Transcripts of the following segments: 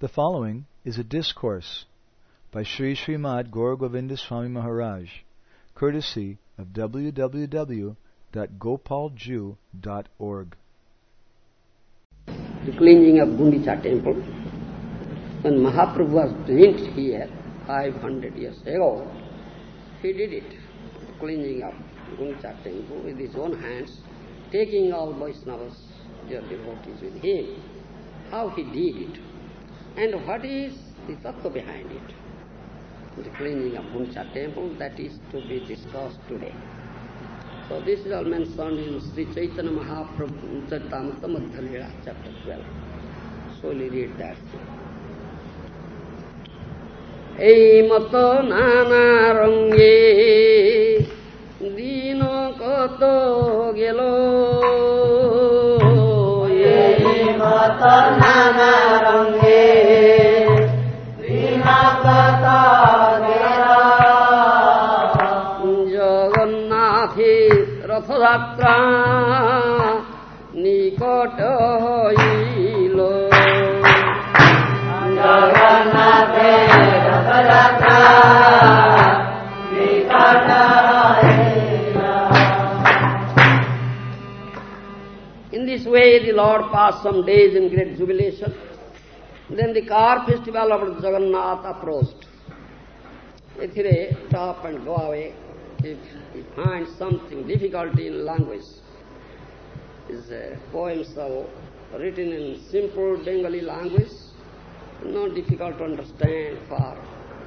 The following is a discourse by Sri Srimad Gaur Govinda Swami Maharaj, courtesy of www.gopaljiu.org. The cleansing of Gundicha temple. When Mahaprabhu was went here 500 years ago, he did it, cleansing of Gundicha temple with his own hands, taking all Vaishnavas, their devotees with him. How he did it, and what is the tattva behind it. The cleansing of Gundicha temple, that is to be discussed today. So this is all mentioned in Sri Chaitanya Mahaprabhu Charitamrita Madhya Leela, chapter 12. Slowly read that. এই মতো নানা রঙ্গে দিন কত গেল এই মতো নানা রঙ্গে জগন্নাথের রথযাত্রা নিকট হইল জগন্নাথের রথযাত্রা নিকট In this way, the Lord passed some days in great jubilation. Then the car festival of Jagannath approached. Ithire, stop and go away if he finds something difficulty in language. His uh, poems are written in simple Bengali language, not difficult to understand for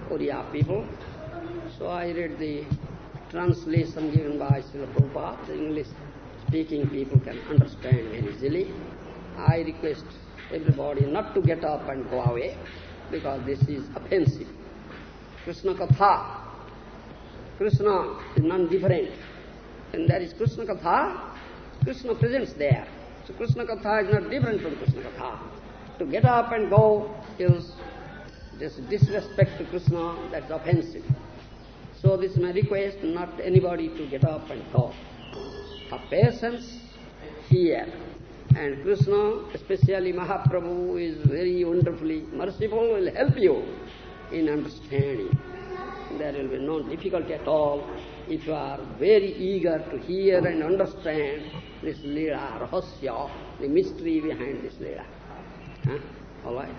Oriya people. So I read the translation given by Srila Prabhupada, English-speaking people can understand very easily. I request everybody not to get up and go away because this is offensive. Krishna Katha. Krishna is non-different. When there is Krishna Katha, Krishna presents there. So Krishna Katha is not different from Krishna Katha. To get up and go is just disrespect to Krishna, that's offensive. So this is my request, not anybody to get up and go. Have patience here. And Krishna, especially Mahaprabhu, is very wonderfully merciful, will help you in understanding. There will be no difficulty at all if you are very eager to hear and understand this Leela, Rahasya, the mystery behind this Leela. Huh? All right.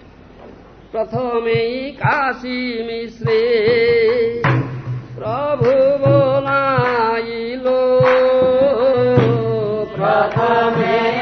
प्रथमे काशी मिश्रे प्रभु बोलाइलो प्रथमे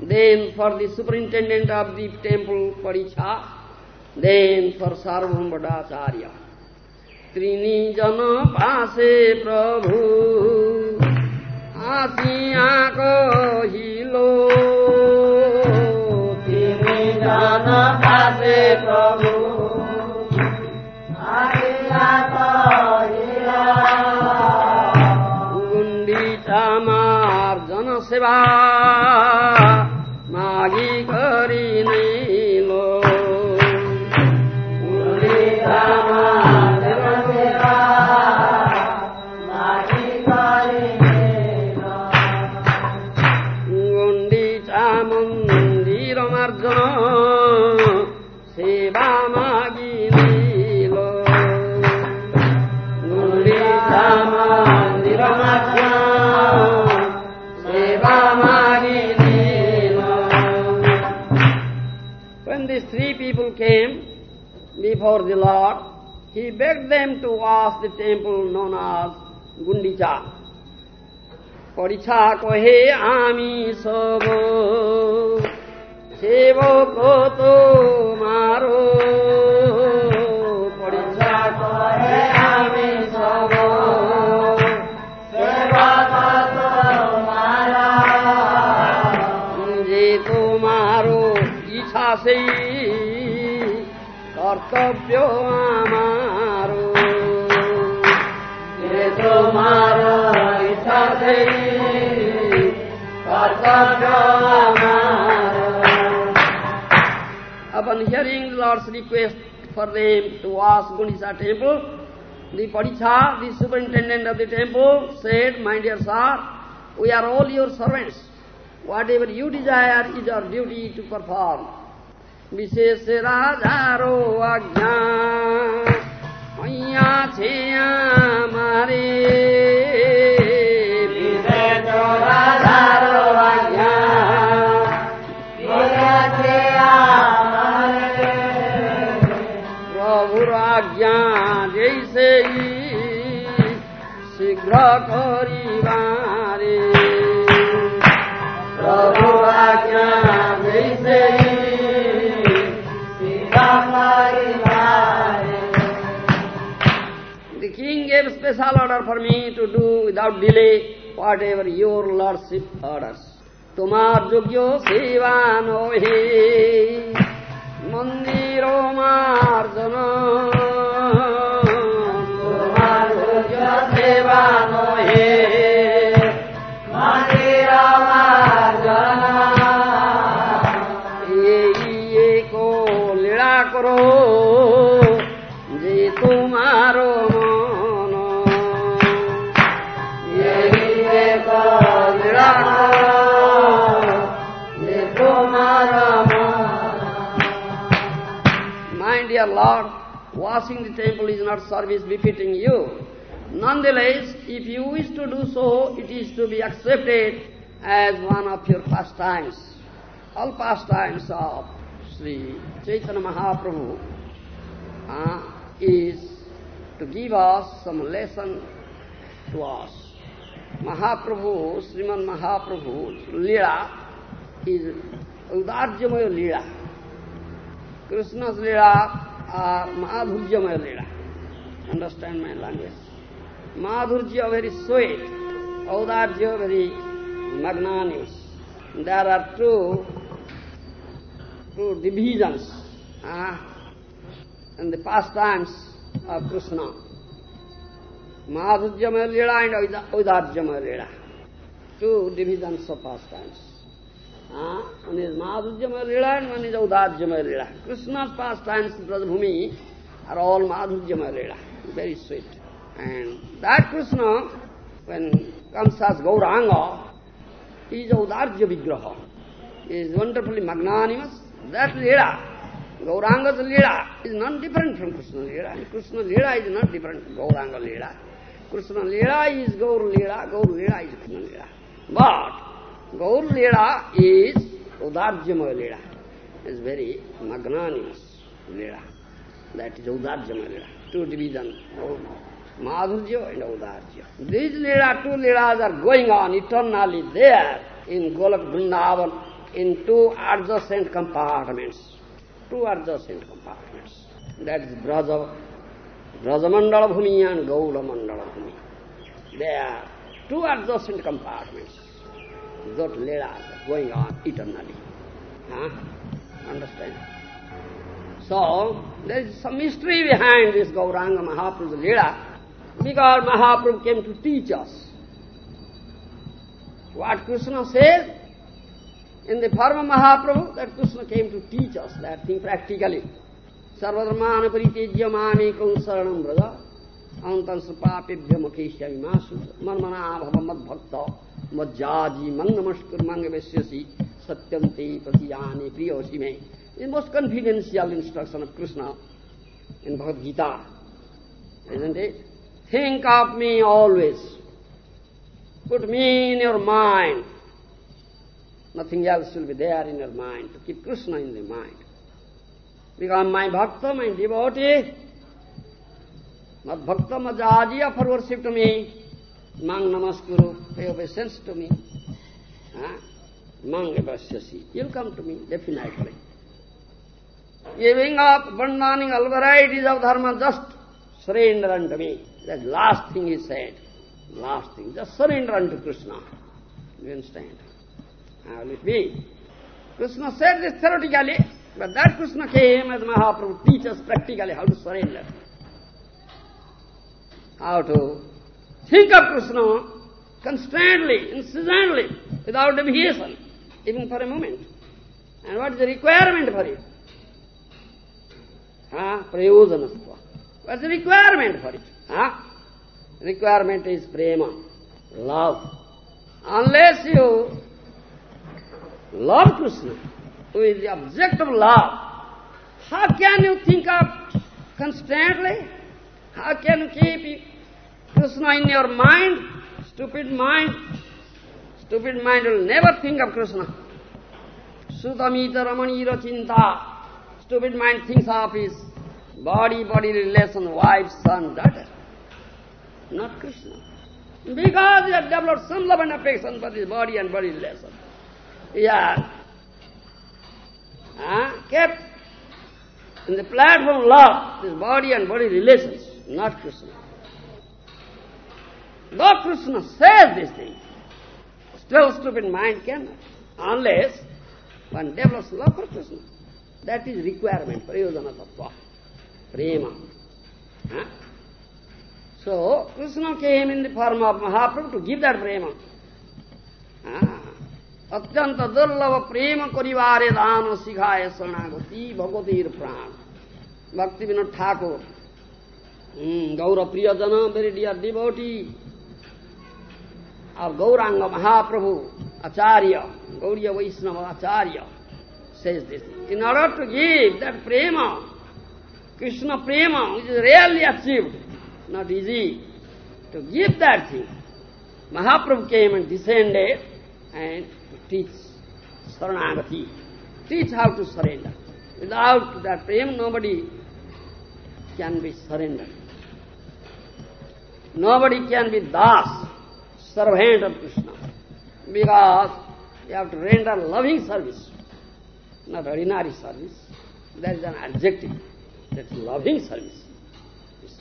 then for the superintendent of the temple Paricha, then for Sarvam Bhattacharya. Trini jana pase prabhu asiya kahilo Trini jana pase prabhu asiya kahilo Gundita mar jana seva मागी करिने। came before the Lord, he begged them to wash the temple known as Gundicha. পরীক্ষা কহে আমি সব সেবক তোমারো পরীক্ষা কহে আমি সব সেবক তোমারা যে তোমারো ইচ্ছা সেই কর্তব্য আমার তোমার Upon hearing the Lord's request for them to wash Gundicha temple, the Paricha, the superintendent of the temple, said, My dear sir, we are all your servants. Whatever you desire is our duty to perform. বিশেষ রাজারও আজ্ঞা। হইয়াছে আমারে। প্রভুর আজ্ঞা যেই সেই শীঘ্র করি। gave special order for me to do without delay whatever your lordship orders. তোমার যোগ্য সেবা নহে মন্দির মার্জন তোমার যোগ্য সেবা নহে My dear Lord, washing the temple is not service befitting you. Nonetheless, if you wish to do so, it is to be accepted as one of your pastimes. All pastimes of Sri Chaitanya Mahaprabhu uh, is to give us some lesson to us. Mahaprabhu, Sriman Mahaprabhu's Leela is Udarjamaya Leela. Krishna's Leela are Madhurjamaya Leela. Understand my language? Madhurja very sweet, Audarja very magnanimous. There are two, two divisions uh, in the pastimes of Krishna. Madhurjamaya Leela and Audarjamaya Leela. Two divisions of pastimes. Uh, one is Madhurjamaya Leela and one is Audarjamaya Leela. Krishna's pastimes, Brajabhumi, are all Madhurjamaya Leela, very sweet. And that Krishna, when comes as Gauranga, is Audarja Vigraha. He is wonderfully magnanimous. That Leela, Gauranga's Leela, is not different from Krishna. And Krishna Leela is not different from Gauranga Leela. Krishna Leela is Gaur Leela, Gaur Leela is Krishna Leela. But Gaur Leela is Udarjamaya Leela. Is very magnanimous Leela. That is Udarjamaya Leela. Two divisions, Madhurja and Udarja. These Leela, two Leelas are going on eternally there in Golak Vrindavan in two adjacent compartments. Two adjacent compartments. That is Braja, Brajamandala Bhumi and Gaula Mandala Bhumi. They are two adjacent compartments. Leelas are going on eternally. Huh? Understand? So, there is some mystery behind this Gauranga Mahaprabhu's Leela, because Mahaprabhu came to teach us. What Krishna says, in the form of Mahaprabhu, that Krishna came to teach us that thing practically. Sarvadharmana paritejya mamekam saranam braja, antam sapapibhya makeshya vimasu, marmana bhava bhakta, मज्जाजी मंग नमस्कर मंग वैश्यसी सत्यं ते प्रति आने प्रिय उसी में in most confidential instruction of Krishna in Bhagavad Gita think of me always put me in your mind nothing else will be there in your mind to keep Krishna in the mind because my bhakta my डिबोटी मत भक्त मजाजी offer worship to me Mang namaskuru, pay obeisance to me. Huh? Mang evasyasi. You'll come to me, definitely. Giving up, abandoning all varieties of dharma, just surrender unto me. That's last thing he said. Last thing. Just surrender unto Krishna. You understand? How will it be? Krishna said this theoretically, But that Krishna came as Mahaprabhu teach us practically how to surrender. How to think of Krishna constantly, incessantly, without deviation, even for a moment. And what is the requirement for it? Huh? Prayojanatva. What's the requirement for it? Huh? Requirement is prema, love. Unless you love Krishna, who is the object of love, how can you think of constantly? How can you keep Krishna in your mind? Stupid mind. Stupid mind will never think of Krishna. Sutamita Ramanira Chinta. Stupid mind thinks of his body, body relation, wife, son, daughter. Not Krishna. Because he has developed some love and affection for his body and body relation. He has uh, kept in the platform love, his body and body relations, not Krishna. Lord Krishna says this thing. Still stupid mind cannot. Unless one develops love for Krishna. That is requirement, prayojana tattva, prema. Huh? So, Krishna came in the form of Mahaprabhu to give that prema. Ah, Atyanta dullava prema karivare dana sighaya sanagati bhagatir prana. Bhaktivinod Thakur. Hmm, Gaurapriyadana, very dear devotee. और Gauranga Mahaprabhu acharya Gaudiya Vaishnava acharya in order to give that prema Krishna prema is really achieve not easy to give that thing Mahaprabhu came and descended and teach sharanagati teach how to surrender without that prema nobody can be surrender nobody can be das servant of Krishna, because you have to render loving service not ordinary service. That is an adjective. That's loving service.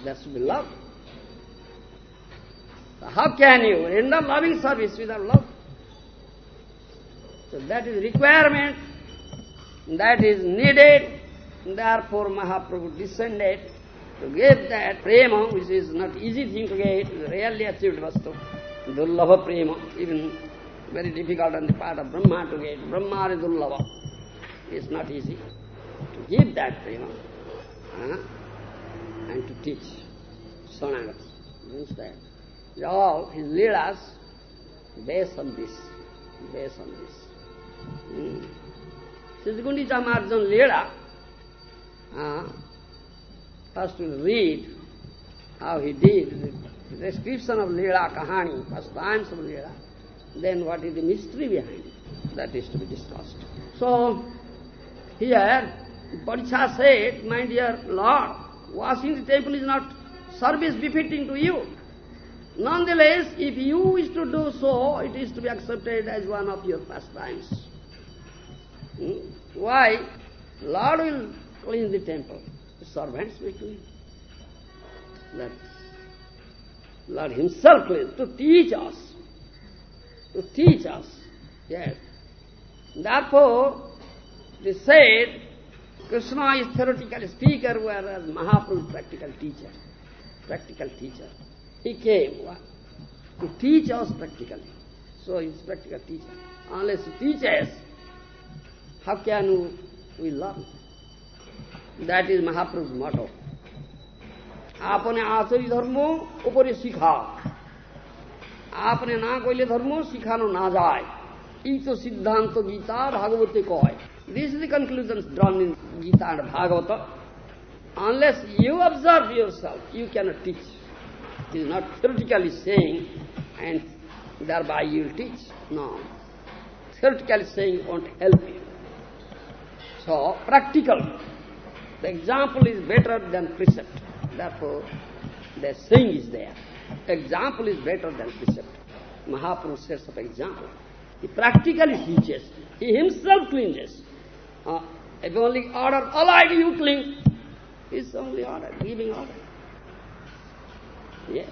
That should be love. So how can you render loving service without love? So that is requirement, that is needed, therefore Mahaprabhu descended to give that prema, which is not easy thing to get, rarely achieved vastu. Dullava prema, even very difficult on the part of Brahma to get. Brahma is dullava. It's not easy to give that prema uh, and to teach Sonagati. Means that all his leelas based on this, based on this. Hmm. Siddhgundicha Marjan Leela, uh, first we'll read how he did, description of Leela Kahani, first times of Leela, then what is the mystery behind it, that is to be discussed. So, here, Paricha said, my dear Lord, washing the temple is not service befitting to you. Nonetheless, if you wish to do so, it is to be accepted as one of your pastimes. Hmm? Why? Lord will clean the temple. The servants will clean. That Lord himself cleans to teach us. To teach us. Yes. Therefore, they said Krishna is theoretical speaker, whereas Mahaprabhu is practical teacher. Practical teacher. He came what? to teach us practically. So he is practical teacher. Unless he teaches, how can we learn? That is Mahaprabhu's motto. आपने आचरी धर्म ऊपर सीखा। आपने ना कहले धर्म शिखान ना जाए। तो सिद्धांत तो गीता भागवते कह। This is the conclusion drawn in Gita and Bhagavat. Unless you observe yourself you can not teach is not theoretically saying and thereby you teach no theoretically saying won't help you so practical the example is better than precept Therefore, the saying is there. Example is better than precept. Mahaprabhu sets up example. He practically teaches. He himself cleanses. Uh, if only order, allied you cling, is only order, giving order. Yes.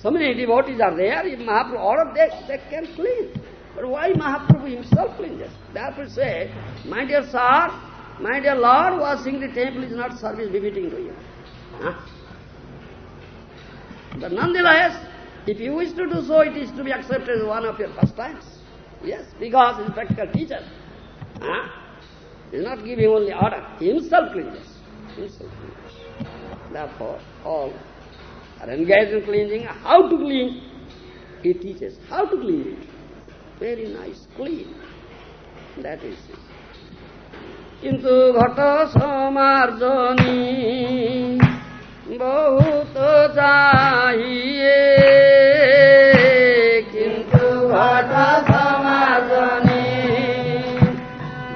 So many devotees are there, if Mahaprabhu order, they, they can clean. But why Mahaprabhu himself cleanses? Therefore say, my dear sir, My dear Lord, washing the temple is not service befitting to you. Huh? But nonetheless, if you wish to do so, it is to be accepted as one of your pastimes. Yes, because he is practical teacher. Huh? He is not giving only order. He himself cleanses. Himself cleanses. Therefore, all are engaged in cleansing. How to clean? He teaches how to clean it. Very nice, clean. That is it. কিন্তু ঘট সমার্জনী बहुत चाहिए। किंतु घट समझने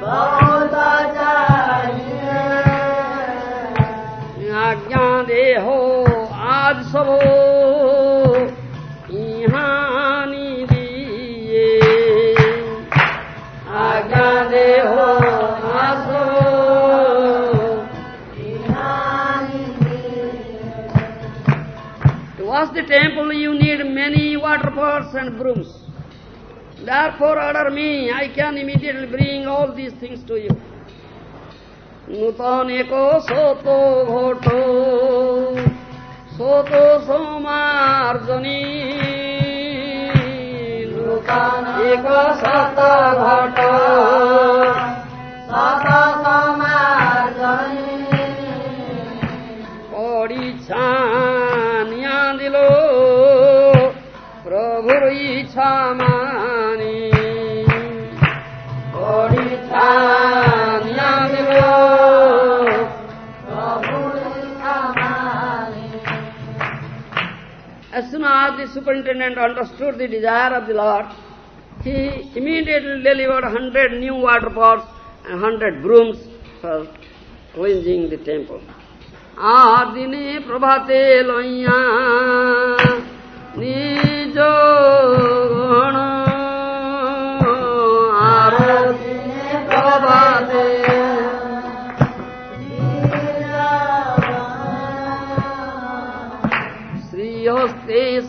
बहुत चाहिए। आज्ञा दे हो आज सबो, यहाँ दिए। आज्ञा दे हो the temple you need many waterfalls and brooms. Therefore order me, I can immediately bring all these things to you. নূতনে কত ঘট সত সমার্জনী নূতনে কত ঘট সত সমার্জনী পরিছান দিল প্রভুর ইচ্ছা মানি পরিছানিয়া দিল As soon as the superintendent understood the desire of the Lord, he immediately delivered hundred new water pots and hundred brooms for cleansing the temple. আর দিনে প্রভাতে লইয়া নিজ গণ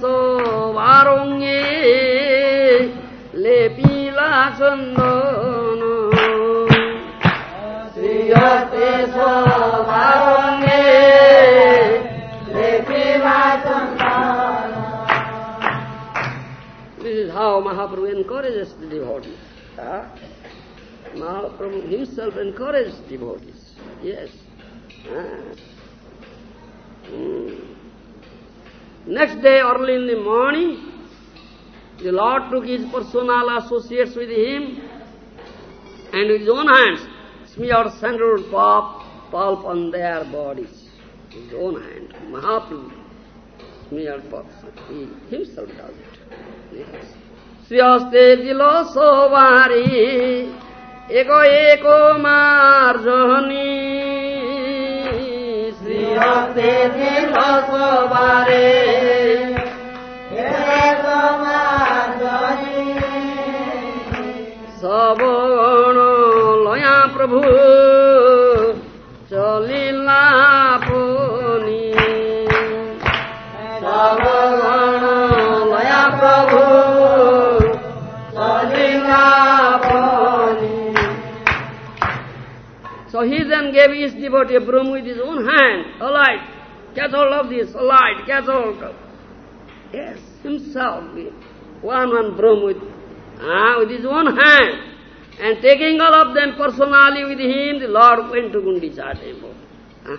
সোবারঙ্গে লেপিলা চন্দন how Mahaprabhu encourages the devotees. Huh? Mahaprabhu himself encourages devotees. Yes. Ah. Hmm. Next day, early in the morning, the Lord took his personal associates with him and with his own hands smeared sandalwood pulp, pulp on their bodies. His own hand. Mahaprabhu smeared pulp. He himself does it. Yes. শ্রীহস্তে দিল সবারি এক এক মার্জনী শ্রীহস্তে দিল সবারে সবগণ লয়া প্রভু gave his devotee a broom with his own hand, a light. Catch hold of this, a light, hold of. Yes, himself, one one broom with, ah, with his own hand. And taking all of them personally with him, the Lord went to Gundicha temple. Ah.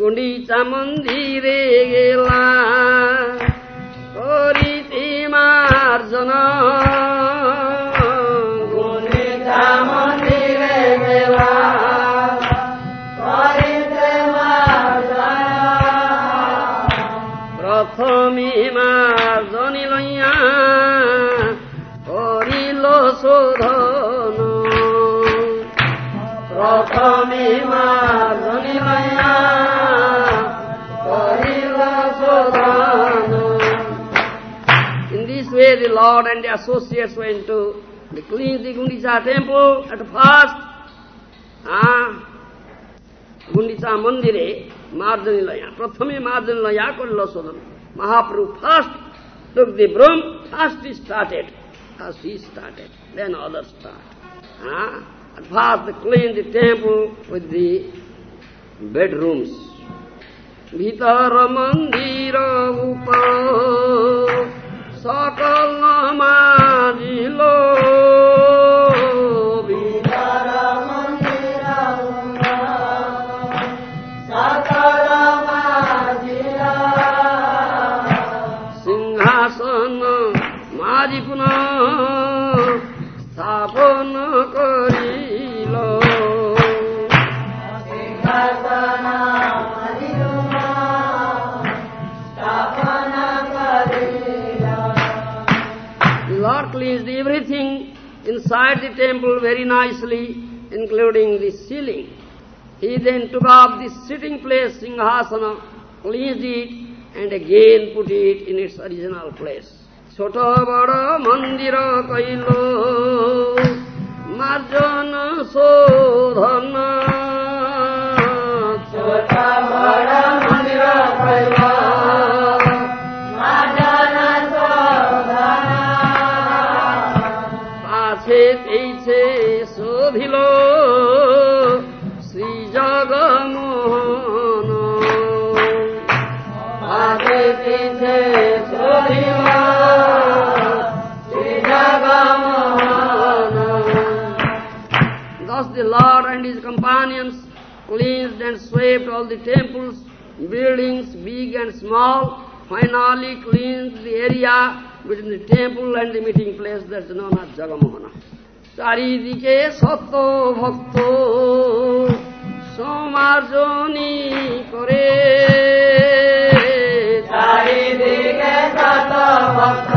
Gundicha মন্দিরে গেলা করিতে মার্জন In this way the Lord and the associates went to the clean the Gundisa temple at first. Ah, Gundisa mandire, Marjanilaya. Prathame Marjanilaya Kodila Sodhana. Mahaprabhu first took the broom, first he started. As he started, then others start. Ah. At first clean the temple with the bedrooms. Vitara mandira upa sakal namajilo Vitara mandira upa sakal namajila Singhasana majipuna temple very nicely, including the ceiling. He then took up the sitting place, Singhasana, cleaned it, and again put it in its original place. Chota bada mandira kailo marjana sodhana Chota bada the Lord and his companions cleansed and swept all the temples, buildings, big and small, finally cleansed the area between the temple and the meeting place that's known as Jagamohana. চারিদিকে সত্য ভক্ত সমার্জনী করে চারিদিকে শত ভক্ত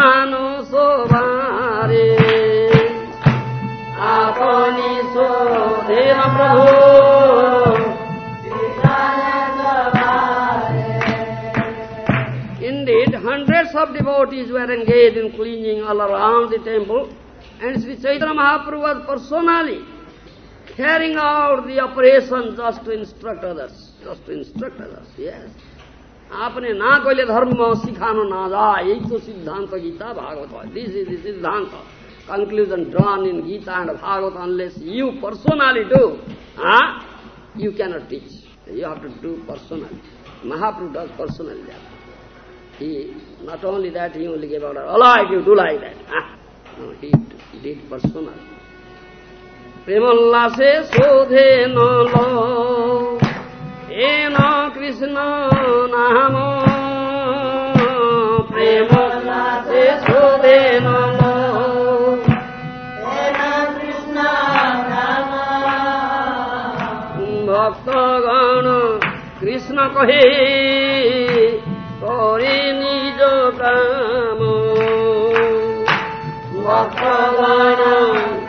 শিখানো সবারে আপনি শোধেন প্রভু Indeed, hundreds of devotees were engaged in cleaning all around the temple, and Sri Chaitanya Mahaprabhu was personally carrying out the operation just to instruct others, just to instruct others, yes. आपने ना कोई धर्म सिखाना ना जा यही तो सिद्धांत Gita, Bhagavat this is siddhanta. Conclusion drawn in Gita and Bhagavat unless you personality हा you can not teach you have to do personality Mahaprabhu does personality he not only that he only gave order all I do like that he. Did personality प्रेमोल्लासे शोधे न लो N Krishna নাম প্রেমোল্লাসে শোধে নল কৃষ্ণ নাম। ভক্তগণ কৃষ্ণ কহে করে নিজ কাম। ভক্তগণ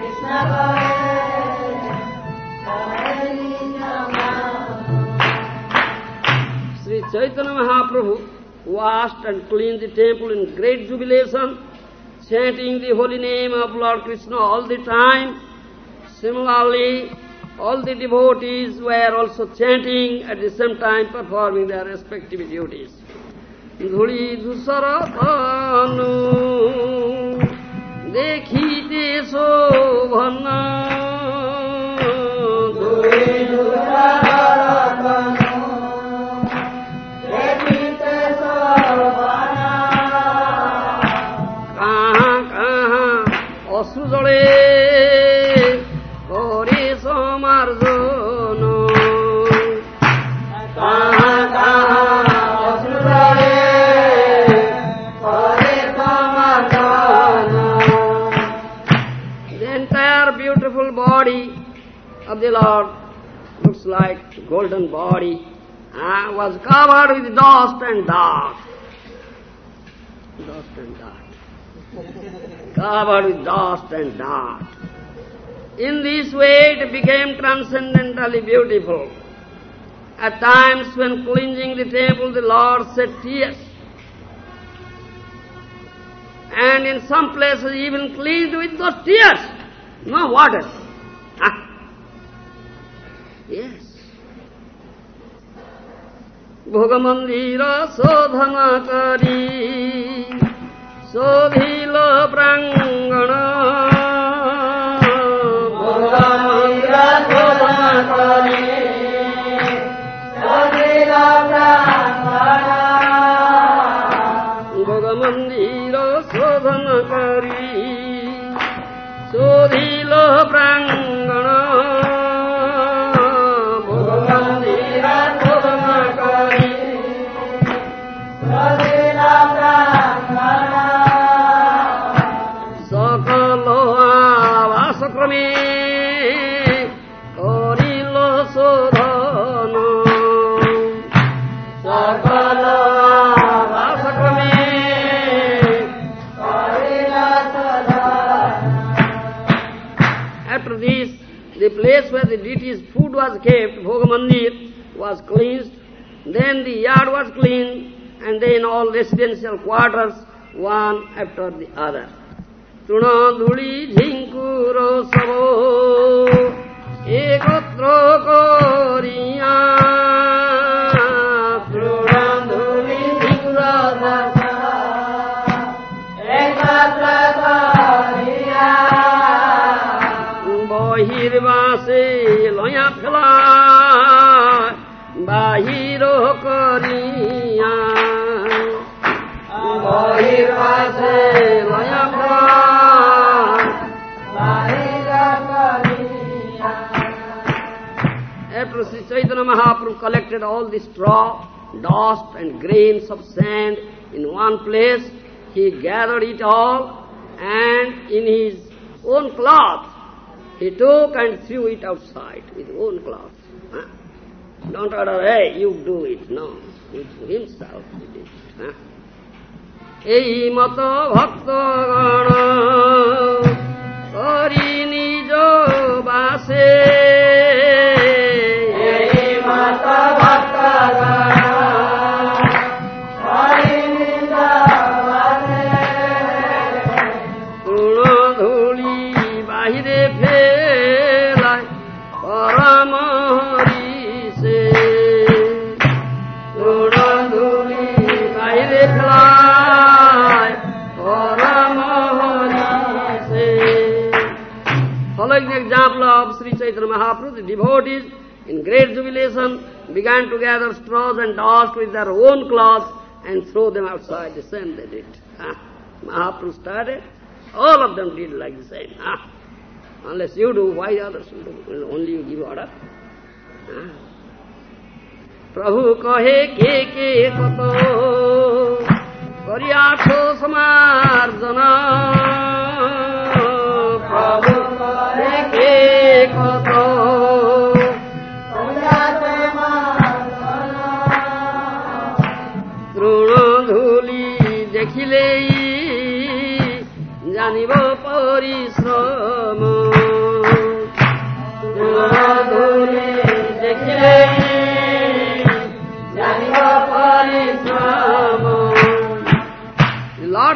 Krishna Chaitanya Mahaprabhu washed and cleaned the temple in great jubilation, chanting the holy name of Lord Krishna all the time. Similarly, all the devotees were also chanting at the same time performing their respective duties. ধুলি ধূসর তনু দেখিতে শোভন অসুজলে করে সমার্জন কাহা কাহা অসুরে করে সমাধান The entire beautiful body of the Lord looks like golden body, uh, was covered with dust and dark. Dust and dark. covered with dust and dirt. In this way it became transcendently beautiful. At times when cleansing the temple, the Lord shed tears. And in some places even cleansed with those tears, no water. Ah. Yes. सोधिलो प्राङ्गण। was kept, Bhogamandir, was cleansed. Then the yard was cleaned, and then all residential quarters, one after the other. তৃণধুলি ঝিঙ্কুর সব একত্র করিয়া বহির্বাসে লয়া ফেলা বাহির করিয়া বহির্বাসে লয়া ফেলা After Sri Chaitanya Mahaprabhu collected all the straw, dust and grains of sand in one place, he gathered it all and in his own cloth he took and threw it outside with own cloth. Huh? Don't order, hey, you do it. No, with himself he did it. Huh? এই মত ভক্তগণ করি নিজ বাসে Mahaprabhu, the devotees, in great jubilation, began to gather straws and dust with their own cloths and throw them outside. The same they did. Ah. Mahaprabhu started. All of them did like the same. Ah, unless you do, why others will do? Only you give order. Ah. Prabhu kahe ke ke kato kariyato samarjana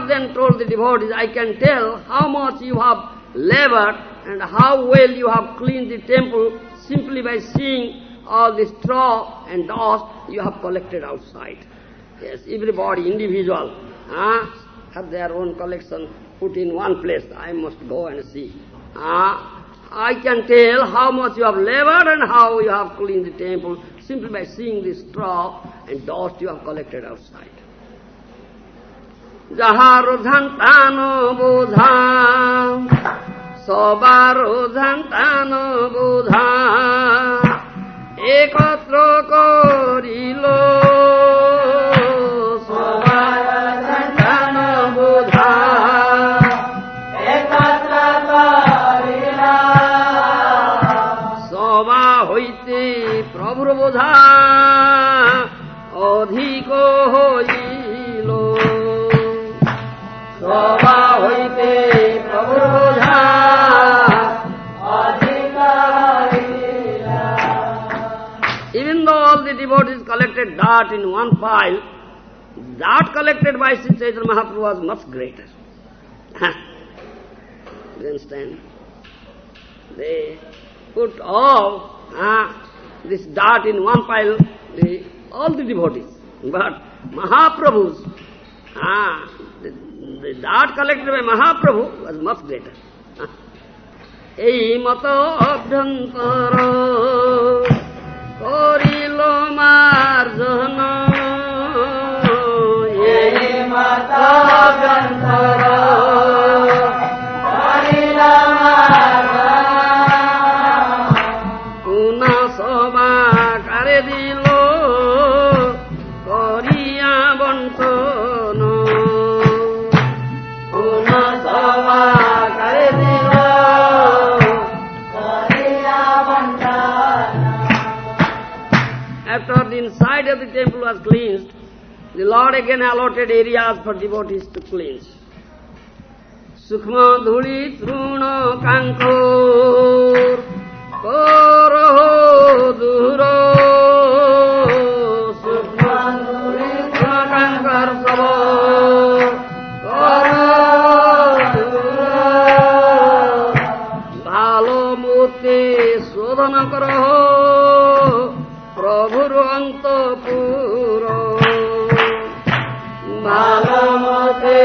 Then told the devotees, I can tell how much you have labored and how well you have cleaned the temple simply by seeing all the straw and dust you have collected outside. Yes, everybody, individual, ah, have their own collection put in one place. I must go and see. Ah, I can tell how much you have labored and how you have cleaned the temple simply by seeing the straw and dust you have collected outside. যাহার ঝান বোঝাম সবার ঝান বোধা একত্র করিলো collected dirt in one pile, that collected by Sri Chaitanya Mahaprabhu was much greater. you understand? They put all uh, this dirt in one pile, the all the devotees. But Mahaprabhu's, ah, the, the art collected by Mahaprabhu was much greater. এই মত অভ্যন্তর করিল the temple was the Lord again allotted areas for devotees to cleanse. সূক্ষ্ম ধূলি তৃণ কাঙ্কর করহ দূর সূক্ষ্ম ধূলি তৃণ কাঙ্কর সব করহ দূর। ভালো মূর্তি শোধন কর প্রভুর অন্তপুর ভালো মতে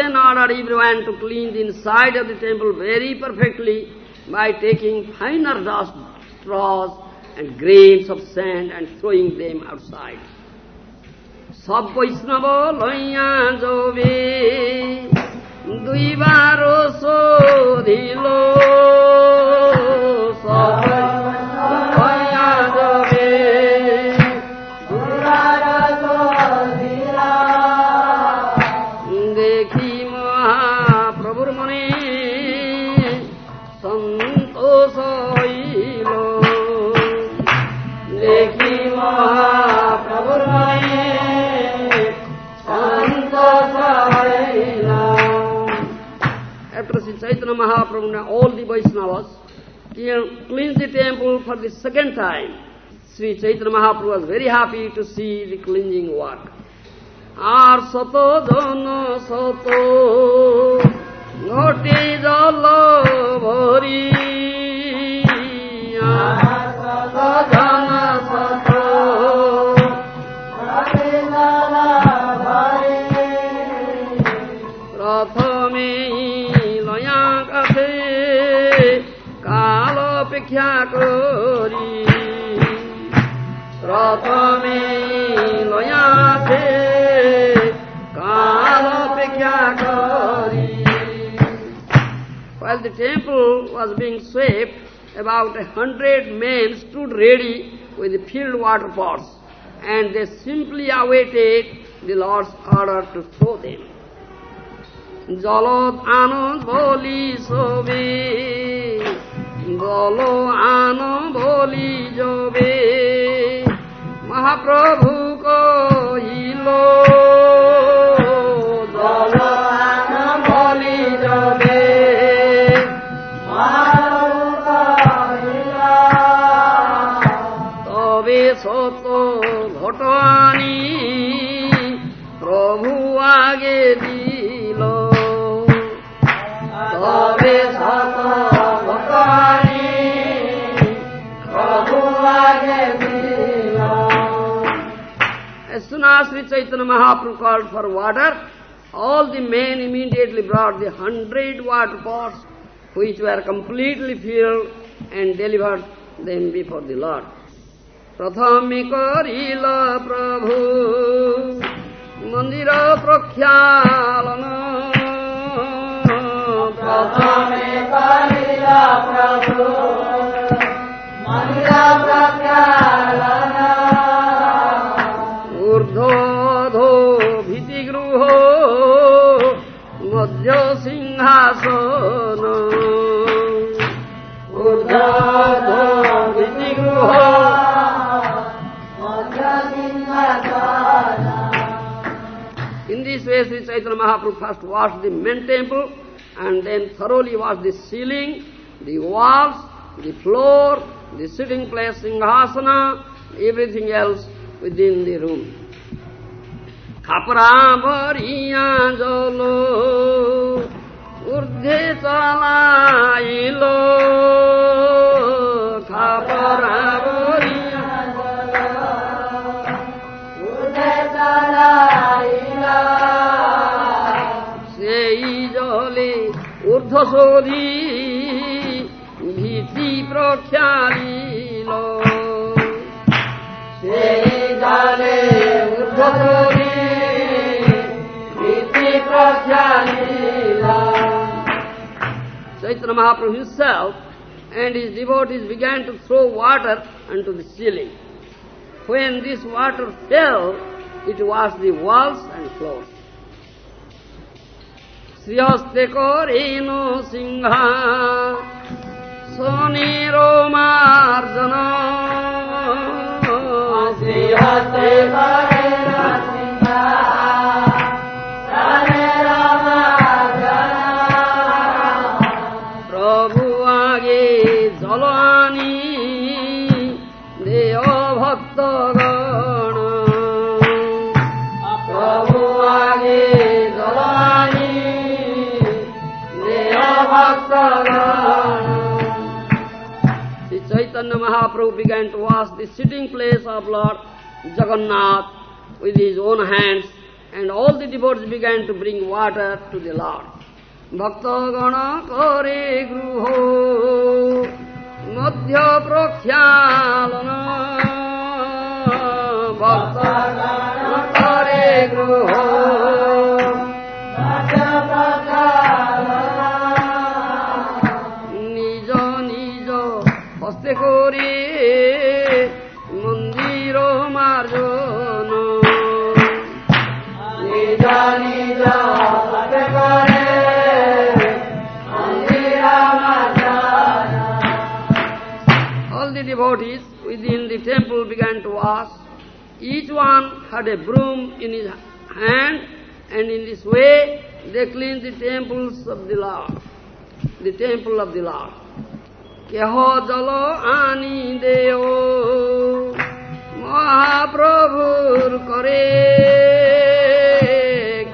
Then order everyone to clean the inside of the temple very perfectly by taking finer dust, straws and grains of sand and throwing them outside. Mahaprabhu and all the Vaishnavas cleansed the temple for the second time, Sri Chaitanya Mahaprabhu was very happy to see the cleansing work. R sato জন শত ঘটে জল ভরি অপেক্ষা করি প্রথমে লয়াছে কাল অপেক্ষা করি While the temple was being swept, about a hundred men stood ready with the filled water pots, and they simply awaited the Lord's order to throw them. জলত আনন্দ বলি সবে বল আন বলি যবে মহাপ্রভু কহিল Krishna, Sri Chaitanya Mahaprabhu called for water, all the men immediately brought the hundred water pots, which were completely filled and delivered them before the Lord. प्रथमे करिल प्रभु मंदिर प्रख्यालन प्रथमे करिल प्रभु मंदिर प्रख्यालन সিংহাসন ঊর্ধ্বধো ভীতিগৃহ In this way, Sri Chaitanya Mahaprabhu first washed the main temple and then thoroughly washed the ceiling, the walls, the floor, the sitting place, singhasana, everything else within the room. খাপরা ভরিয়া জল ঊর্ধ্বে চালাইল খাপরা চালাইলা সেই জলে ঊর্ধ্বসরি ভীতি প্রখ্যালিল। সেই জলে ঊর্ধ্বধরি ভীতি প্রখ্যালিলা। Chaitanya Mahaprabhu himself and his devotees began to throw water onto the ceiling. When this water fell, it washed the walls and floors. শ্রীহস্তে করেন সিংহা শনির মার্জন শ্রীহস্তে করে Sri Chaitanya Mahaprabhu began to wash the sitting place of Lord Jagannath with his own hands, and all the devotees began to bring water to the Lord. Bhaktagana kare gruho madhya prakhyalana Bhaktagana kare gruho the temple began to wash. Each one had a broom in his hand, and in this way they cleaned the temples of the Lord, the temple of the Lord. কেহ জল আনি দেও মহাপ্রভুর করে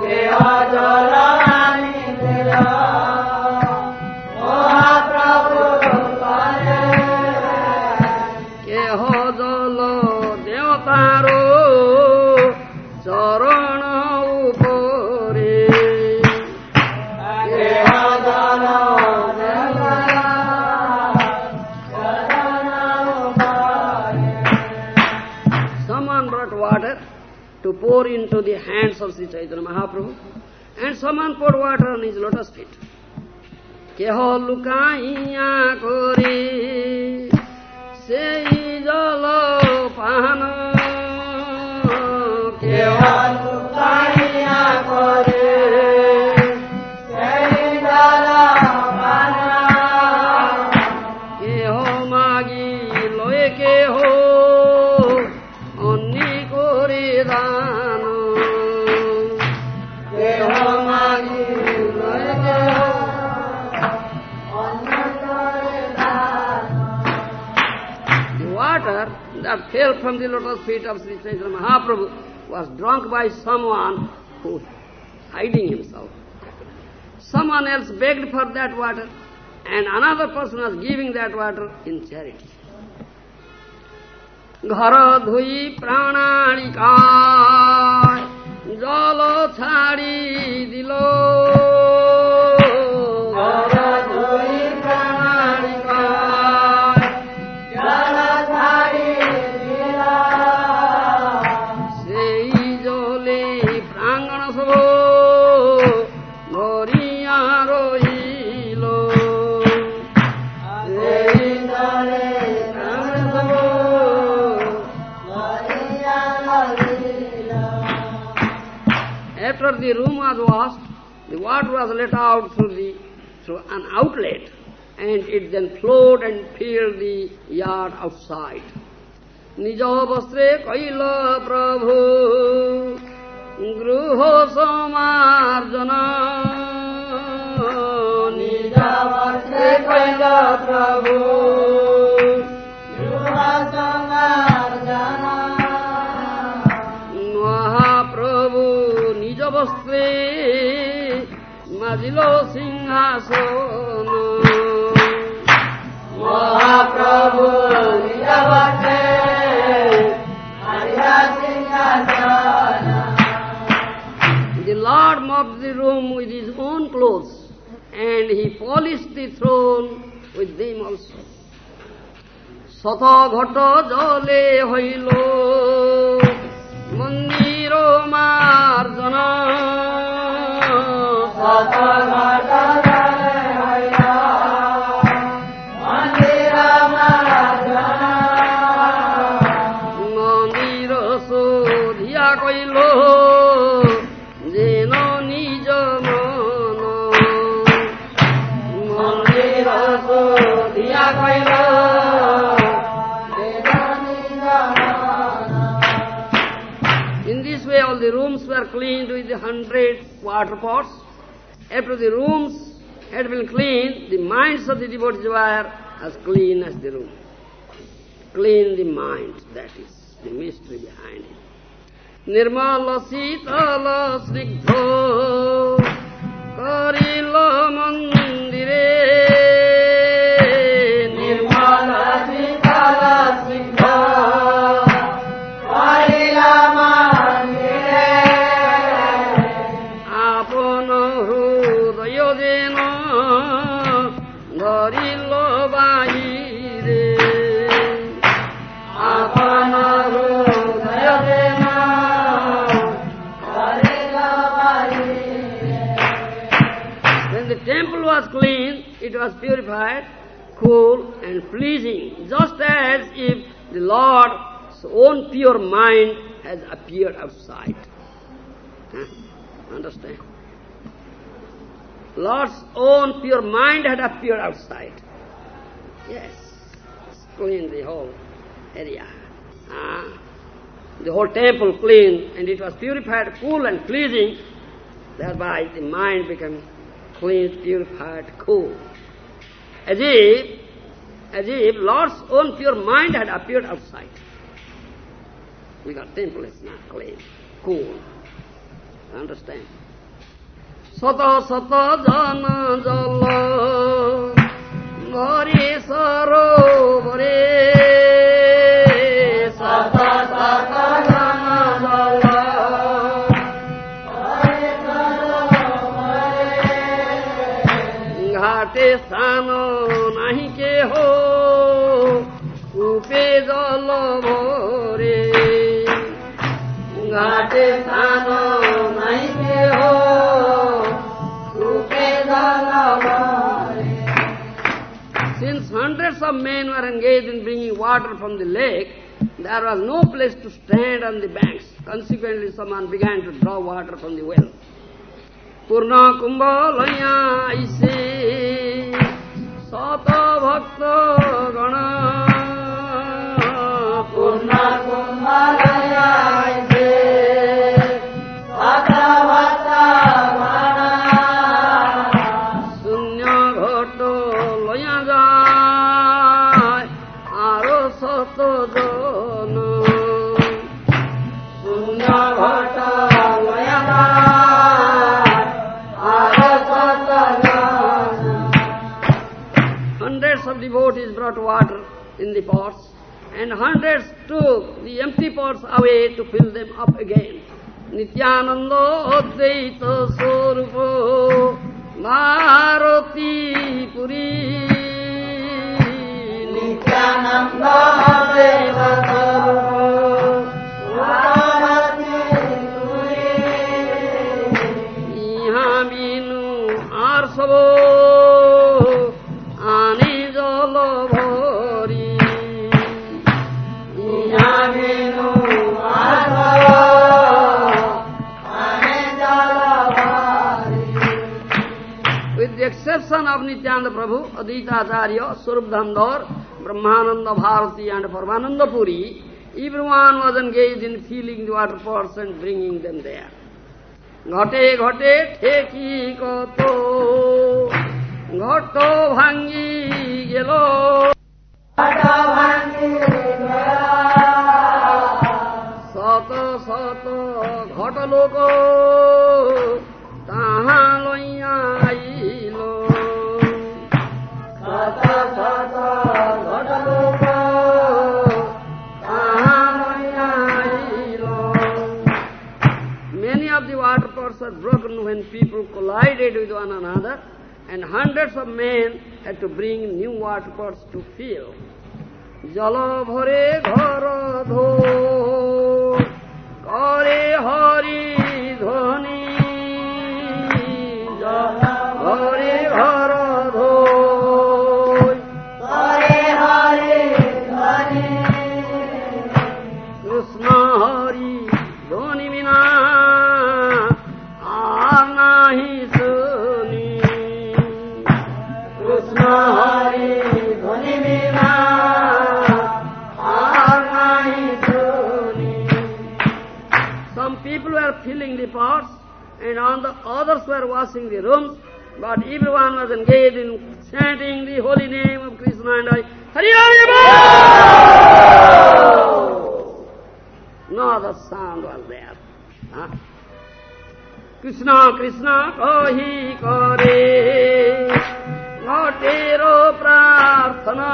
কেহ জল pour into the hands of Sri Chaitanya Mahaprabhu, and someone poured water on his lotus feet. keho lukaiya kori সেই জল pahano keho লুকাইয়া করে, fell from the lotus feet of Sri Chaitanya Mahaprabhu was drunk by someone who hiding himself. Someone else begged for that water, and another person was giving that water in charity. ঘর ধুই প্রাণালিকায় জল ছাড়ি দিল cause was the water was let out through, the, through an outlet and it then flowed and filled the yard outside. निज वस्त्रे कैल प्रभु गृह समार्जन निज वस्त्रे कैल प्रभु বস্ত্রে সাজিল সিংহাসন Mahaprabhu The Lord mopped the room with his own clothes, and he polished the throne with them also. শত ঘট জলে হইল মন্দির মার্জন In this way, all the rooms were cleaned with hundred water pots. After the rooms had been cleaned, the minds of the devotees were as clean as the room. Clean the mind, that is the mystery behind it. Nirmala Sitala Snigdho Karila Mandire was purified, cool and pleasing, just as if the Lord's own pure mind has appeared outside. Huh? Understand? Lord's own pure mind had appeared outside. Yes, clean the whole area. Ah, the whole temple clean, and it was purified, cool and pleasing. Thereby the mind became clean, purified, cool as if, as if Lord's own pure mind had appeared outside. Because temple is not clean, cool. Understand? Sata sata jana jala, Vari saro, vari Since hundreds of men were engaged in bringing water from the lake, there was no place to stand on the banks. Consequently, someone began to draw water from the well. Purna kumbha Kumbhalaya Ise Sata Bhakta Gana Purna Kumbhalaya in the pots and hundreds took the empty pots away to fill them up again. Nityananda Advaita Sorupo Maroti Puri Nityananda Advaita Sorupo Maroti Puri Ihaminu Arsavo reception of Nityananda Prabhu, Adita Acharya, Surabdhandar, Brahmananda Bharati and Parmananda Puri, everyone was engaged in filling the water pots and bringing them there. Ghate ghate theki koto, ghato bhangi gelo, ghato bhangi gelo, sato sato ghata loko, were broken when people collided with one another, and hundreds of men had to bring new water pots to fill. Jala bhare dho, kare hari filling the pots and on the others were washing the rooms, but everyone was engaged in chanting the holy name of Krishna and I. Hari Hari Bol! No other sound was there. Huh? Krishna Krishna kahi kare ঘটেরো প্রার্থনা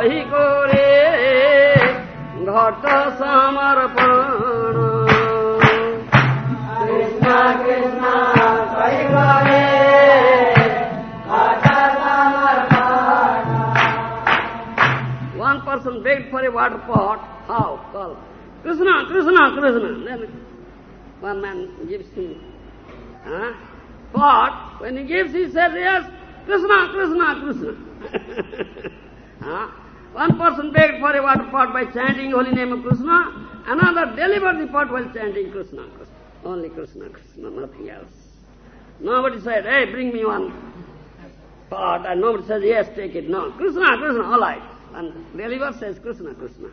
सही को रे घट समर्पण। One person wait for a water pot how call Krishna Krishna Krishna one man gives him pot when he gives he Krishna Krishna Krishna One person begged for a water pot by chanting holy name of Krishna, another delivered the pot while chanting Krishna, Krishna. Only Krishna, Krishna, nothing else. Nobody said, hey, bring me one pot, and nobody says, yes, take it. No, Krishna, Krishna, all right. And deliver says, Krishna, Krishna.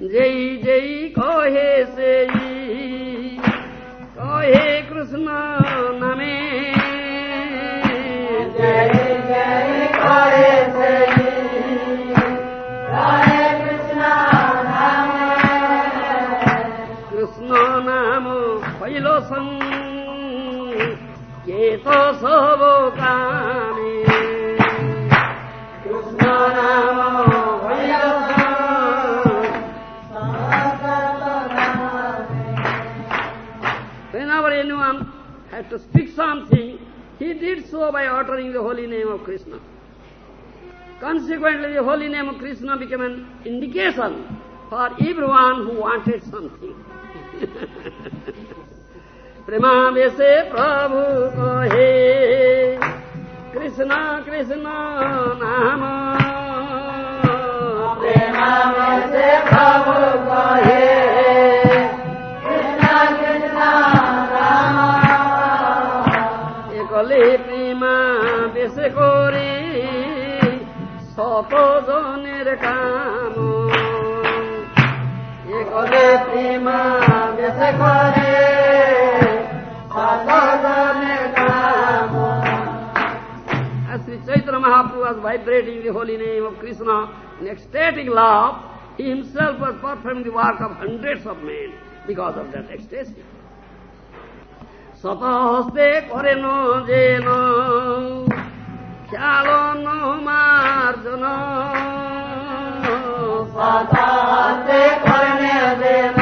Jai Jai Kohe Sei Kohe Krishna Name सन् के तो Whenever anyone had to speak something, he did so by uttering the holy name of Krishna. Consequently, the holy name of Krishna became an indication for everyone who wanted something. प्रेमावेशे प्रभु कहे कृष्ण कृष्ण नाम प्रेमावेशे प्रभु कहे कृष्ण कृष्ण राम একলে প্রেমা বেশে করে শত জনের কাম একলে প্রেমা বেশে করে Mahaprabhu was vibrating the holy name of Krishna in ecstatic love, he himself was performing the work of hundreds of men because of that ecstasy. Satahaste kareno jena khyalo no marjana Satahaste kareno jeno.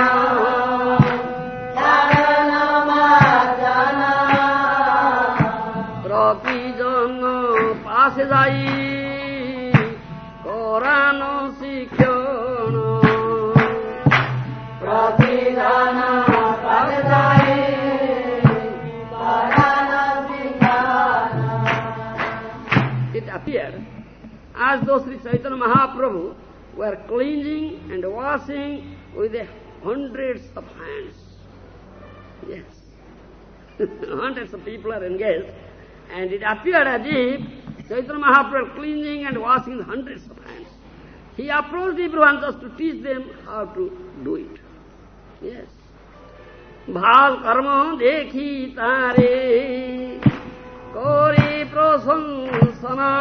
It appeared as though Sri Chaitanya Mahaprabhu were cleansing and washing with hundreds of hands. Yes. hundreds of people are engaged, and it appeared as if Chaitanya Mahaprabhu cleansing and washing hundreds of hands. He approached everyone just to teach them how to do it. Yes. ভালো কর্ম দেখি তারে করি প্রশংসনা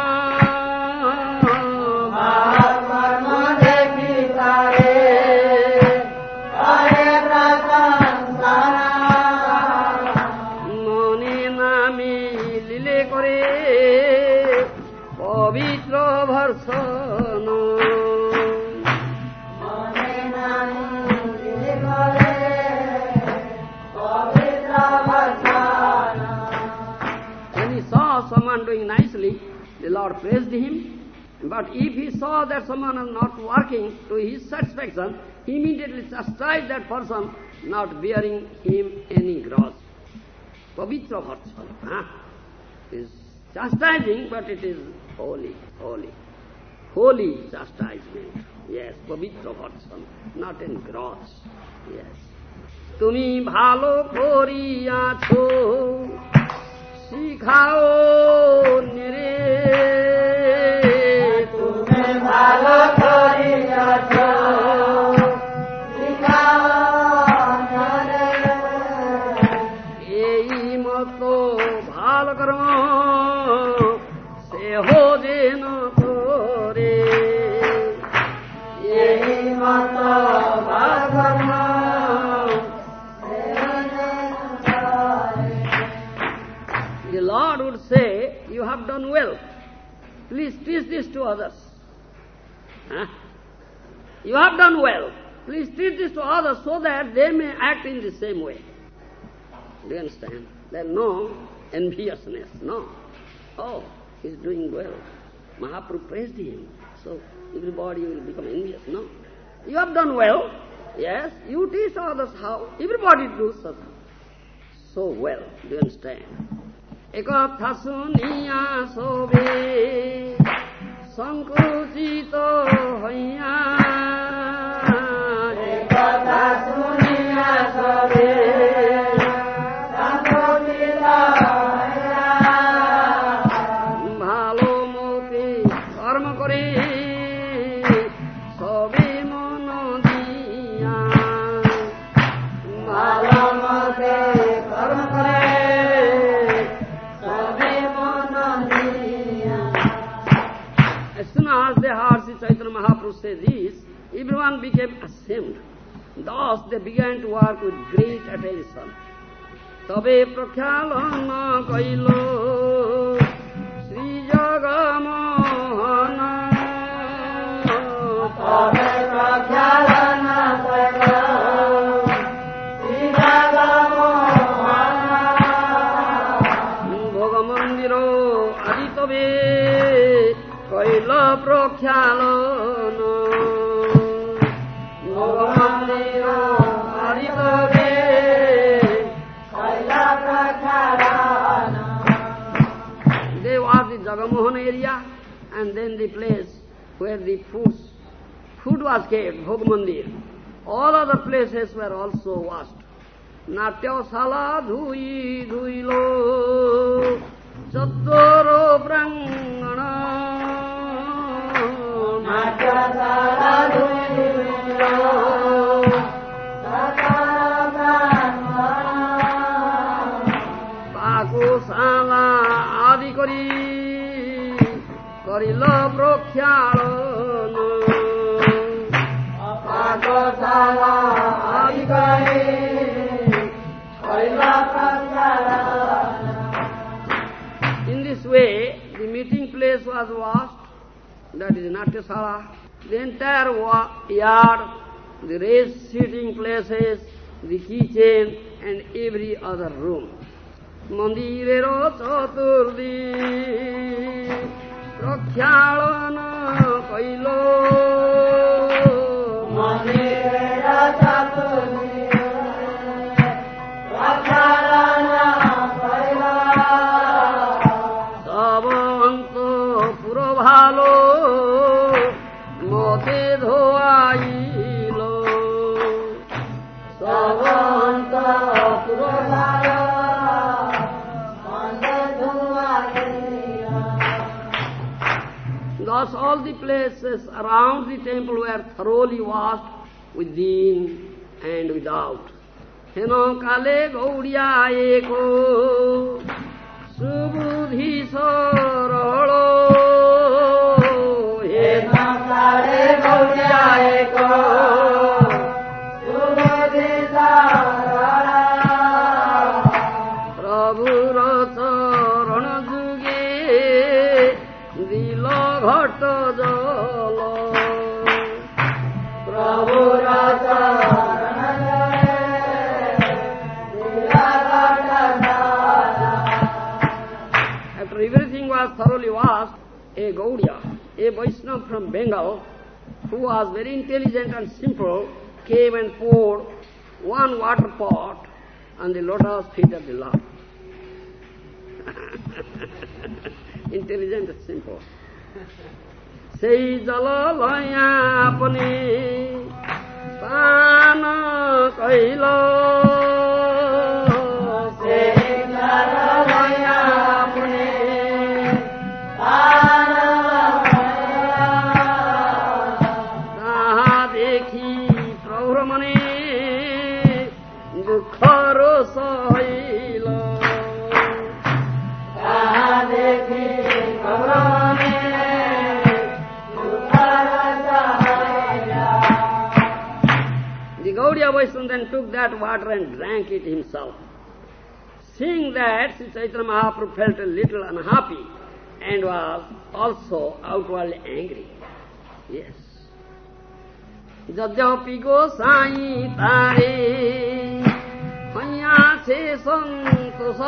going nicely, the Lord praised him. But if he saw that someone is not working to his satisfaction, he immediately chastised that person, not bearing him any grudge. Pavitra Vatsala. Huh? Is chastising, but it is holy, holy. Holy chastisement. Yes, Pavitra Vatsala. Not in grudge. Yes. তুমি ভালো করিয়াছো 시가오 내리 Please teach this to others. Huh? You have done well. Please teach this to others so that they may act in the same way. Do you understand? There's no enviousness, no. Oh, he's doing well. Mahaprabhu praised him, so everybody will become envious. No. You have done well. Yes, you teach others how. Everybody does so well. Do you understand? একথা শুনিয়া সবে সংকুচিত হইয়া Mahaprabhu say this, everyone became ashamed. Thus they began to work with great attention. তবে প্রখ্যালন কইল শ্রী জগমোহন তবে প্রখ্যালন কর ভোগ মন্দির আদি তবে কইল প্রখ্যালন Jagamohan area, and then the place where the food, food was kept, Bhog Mandir. All other places were also washed. Natyasala dhui dhuilo chattoro prangana Natyasala dhui dhuilo করিল প্রক্ষালন আদি করি In this way, the meeting place was washed, that is Natyasala. The entire wa- yard, the raised sitting places, the kitchen, and every other room. মন্দিরের চতুর্দিক પ્રખ્યાળન કૈલો Thus all the places around the temple were thoroughly washed within and without. Heno kale gauriya eko subudhi Heno kale gauriya eko was a Gaudiya, a Vaishnava from Bengal, who was very intelligent and simple, came and poured one water pot on the lotus feet of the Lord. intelligent and simple. সেই জল লয়া আপনি পান কইল Gaudiya Vaishnava then took that water and drank it himself. Seeing that, Sri Chaitanya Mahaprabhu felt a little unhappy and was also outwardly angry. Yes. যদ্যপি গোসাই তারে হইয়াছে সন্তোষ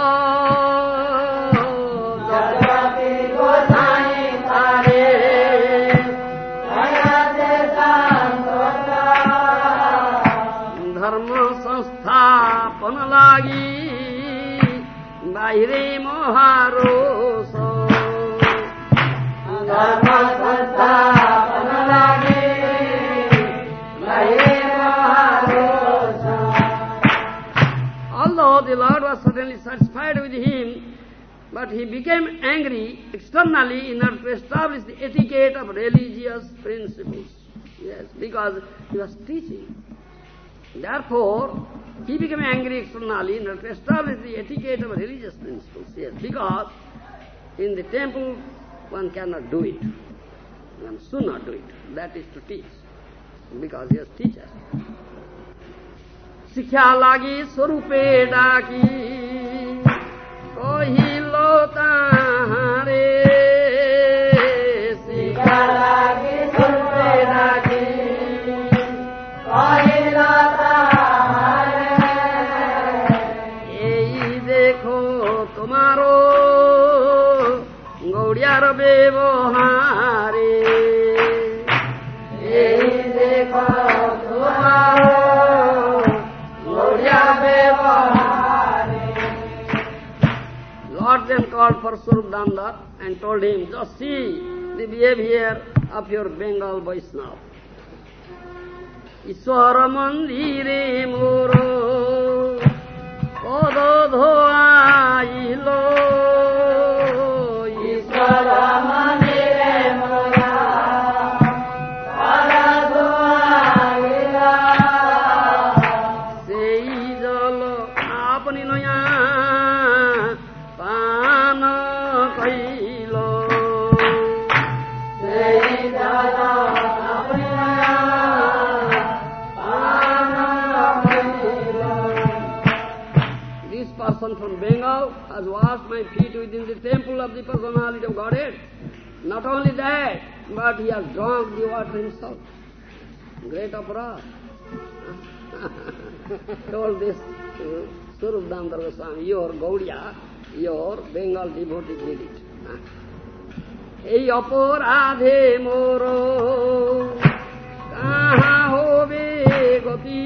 Although the Lord was certainly satisfied with him, but he became angry externally in order to establish the etiquette of religious principles. Yes, because he was teaching. Therefore, he became angry externally in order to establish the etiquette of religious principles. Yes, because in the temple one cannot do it. One should not do it. That is to teach. Because he was teacher. শিক্ষা লাগি স্বরূপে ডাকি কহিল তাহারে called for Swarup Damodar and told him, just see the behavior of your Bengal boys now. the temple of the personality of Godhead. Not only that, but he has drunk the water himself. Great opera. Told this uh, Surup Damdar Goswami, your Gaudiya, your Bengal devotee did it. এই অপরাধে মোর কাহা হবে গতি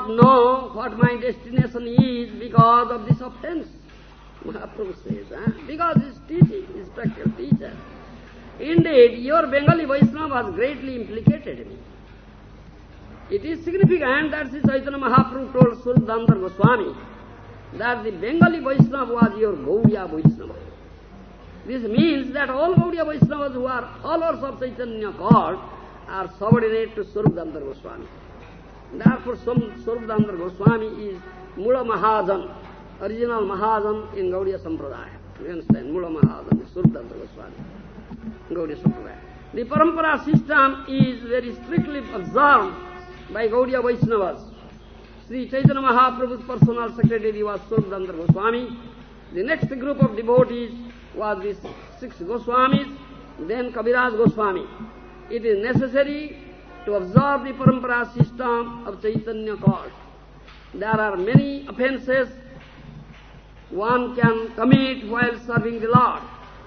not know what my destination is because of this offense. Mahaprabhu says, huh? because he is teaching, he is practical teacher. Indeed, your Bengali Vaishnava has greatly implicated me. It is significant that Sri Chaitanya Mahaprabhu told Swarup Damodar Goswami that the Bengali Vaishnava was your Gaudiya Vaishnava. This means that all Gaudiya Vaishnavas who are followers of Chaitanya God are subordinate to Swarup Damodar Goswami. Therefore, some Swarup Damodar Goswami is Mula Mahajan, original Mahajan in Gaudiya Sampradaya. You understand? Mula Mahajan is Swarup Damodar Goswami. Gaudiya Sampradaya. The parampara system is very strictly observed by Gaudiya Vaishnavas. Sri Chaitanya Mahaprabhu's personal secretary was Swarup Damodar Goswami. The next group of devotees was the six Goswamis, then Kaviraj Goswami. It is necessary to observe the parampara system of Chaitanya cult. There are many offences one can commit while serving the Lord,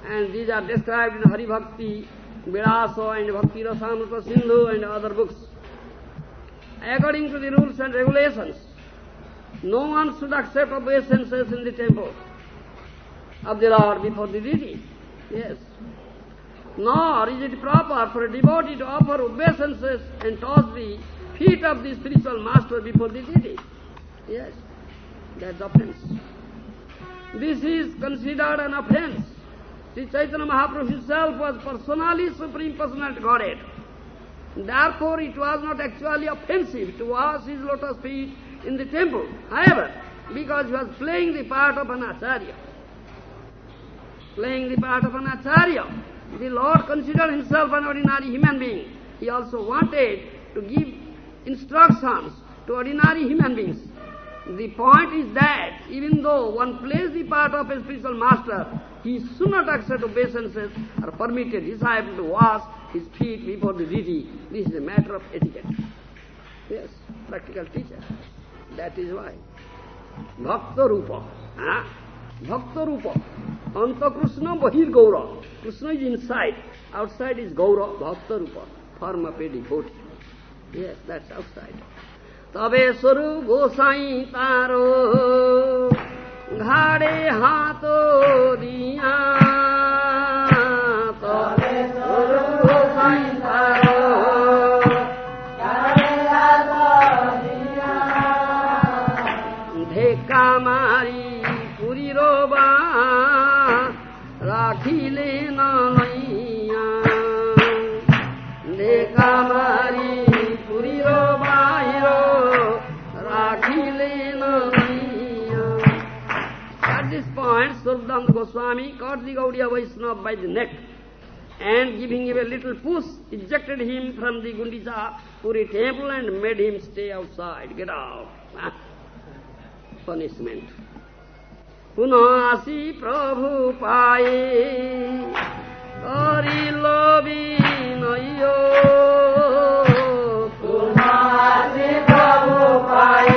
and these are described in Hari Bhakti, and Bhakti Rasamrita Sindhu and other books. According to the rules and regulations, no one should accept obeisances in the temple of the Lord before the deity. Yes. Nor is it proper for a devotee to offer obeisances and toss the feet of the spiritual master before the deity. Yes, that's offense. This is considered an offense. Sri Chaitanya Mahaprabhu himself was personally Supreme Personality Godhead. Therefore, it was not actually offensive to wash his lotus feet in the temple. However, because he was playing the part of an acharya, playing the part of an acharya, the Lord considered himself an ordinary human being. He also wanted to give instructions to ordinary human beings. The point is that even though one plays the part of a spiritual master, he should not accept obeisances or permit a disciple to wash his feet before the deity. This is a matter of etiquette. Yes, practical teacher. That is why. Bhakta Rupa. Huh? Bhakta rupa অন্তকৃষ্ণ বহির্গৌর Krishna is inside outside is Gaura bhakta rupa form of a devotee that's outside তবে স্বরূপ গোসাই তার ঘাড়ে হাত দিয়া। তবে স্বরূপ গোসাই राखी लेना मैया देखा मारी पूरी रो बाई राखी लेना मैया At this point, Surdam Goswami caught the Gaudiya Vaishnava by the neck and giving him a little push, ejected him from the Gundicha Puri temple and made him stay outside, get out. Punishment. পুনঃ আসি প্রভু পায়ে করিল বিনয় পুনঃ আসি প্রভু পায়ে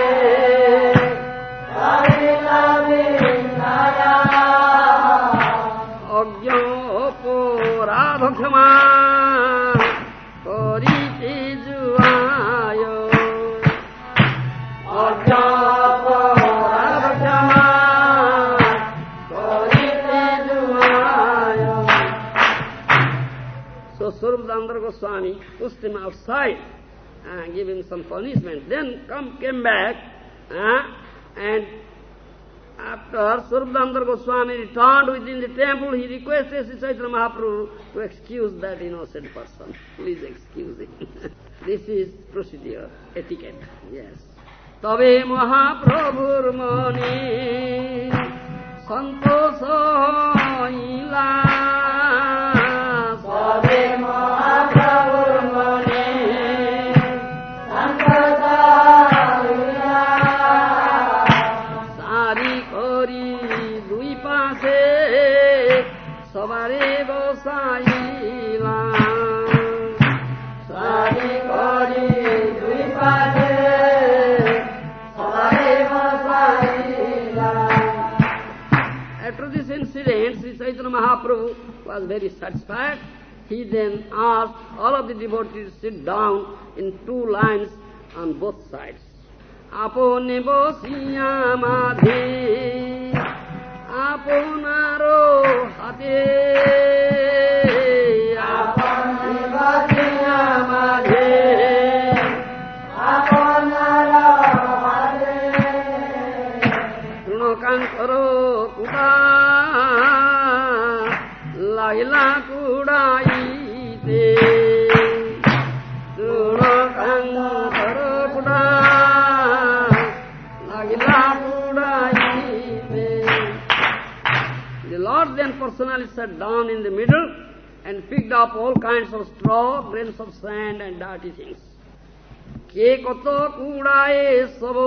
Goswami pushed him outside and gave him some punishment. Then come, came back uh, and after Swarup Damodar Goswami returned within the temple, he requested Sri Chaitanya Mahaprabhu to excuse that innocent person. Please excuse him. this is procedure, etiquette, yes. তবে মহাপ্রভুর Mani সন্তোষ হইলা Mahaprabhu was very satisfied. He then asked all of the devotees to sit down in two lines on both sides. আপনে বসিয়া মাঝে আপনারো হাতে লাইলা কুড়াইতে তৃণকাঙ্কর কুটা লাইলা কুড়াইতে The Lord then personally sat down in the middle and picked up all kinds of straw, grains of sand and dirty things. কে কত কুড়ায়ে সব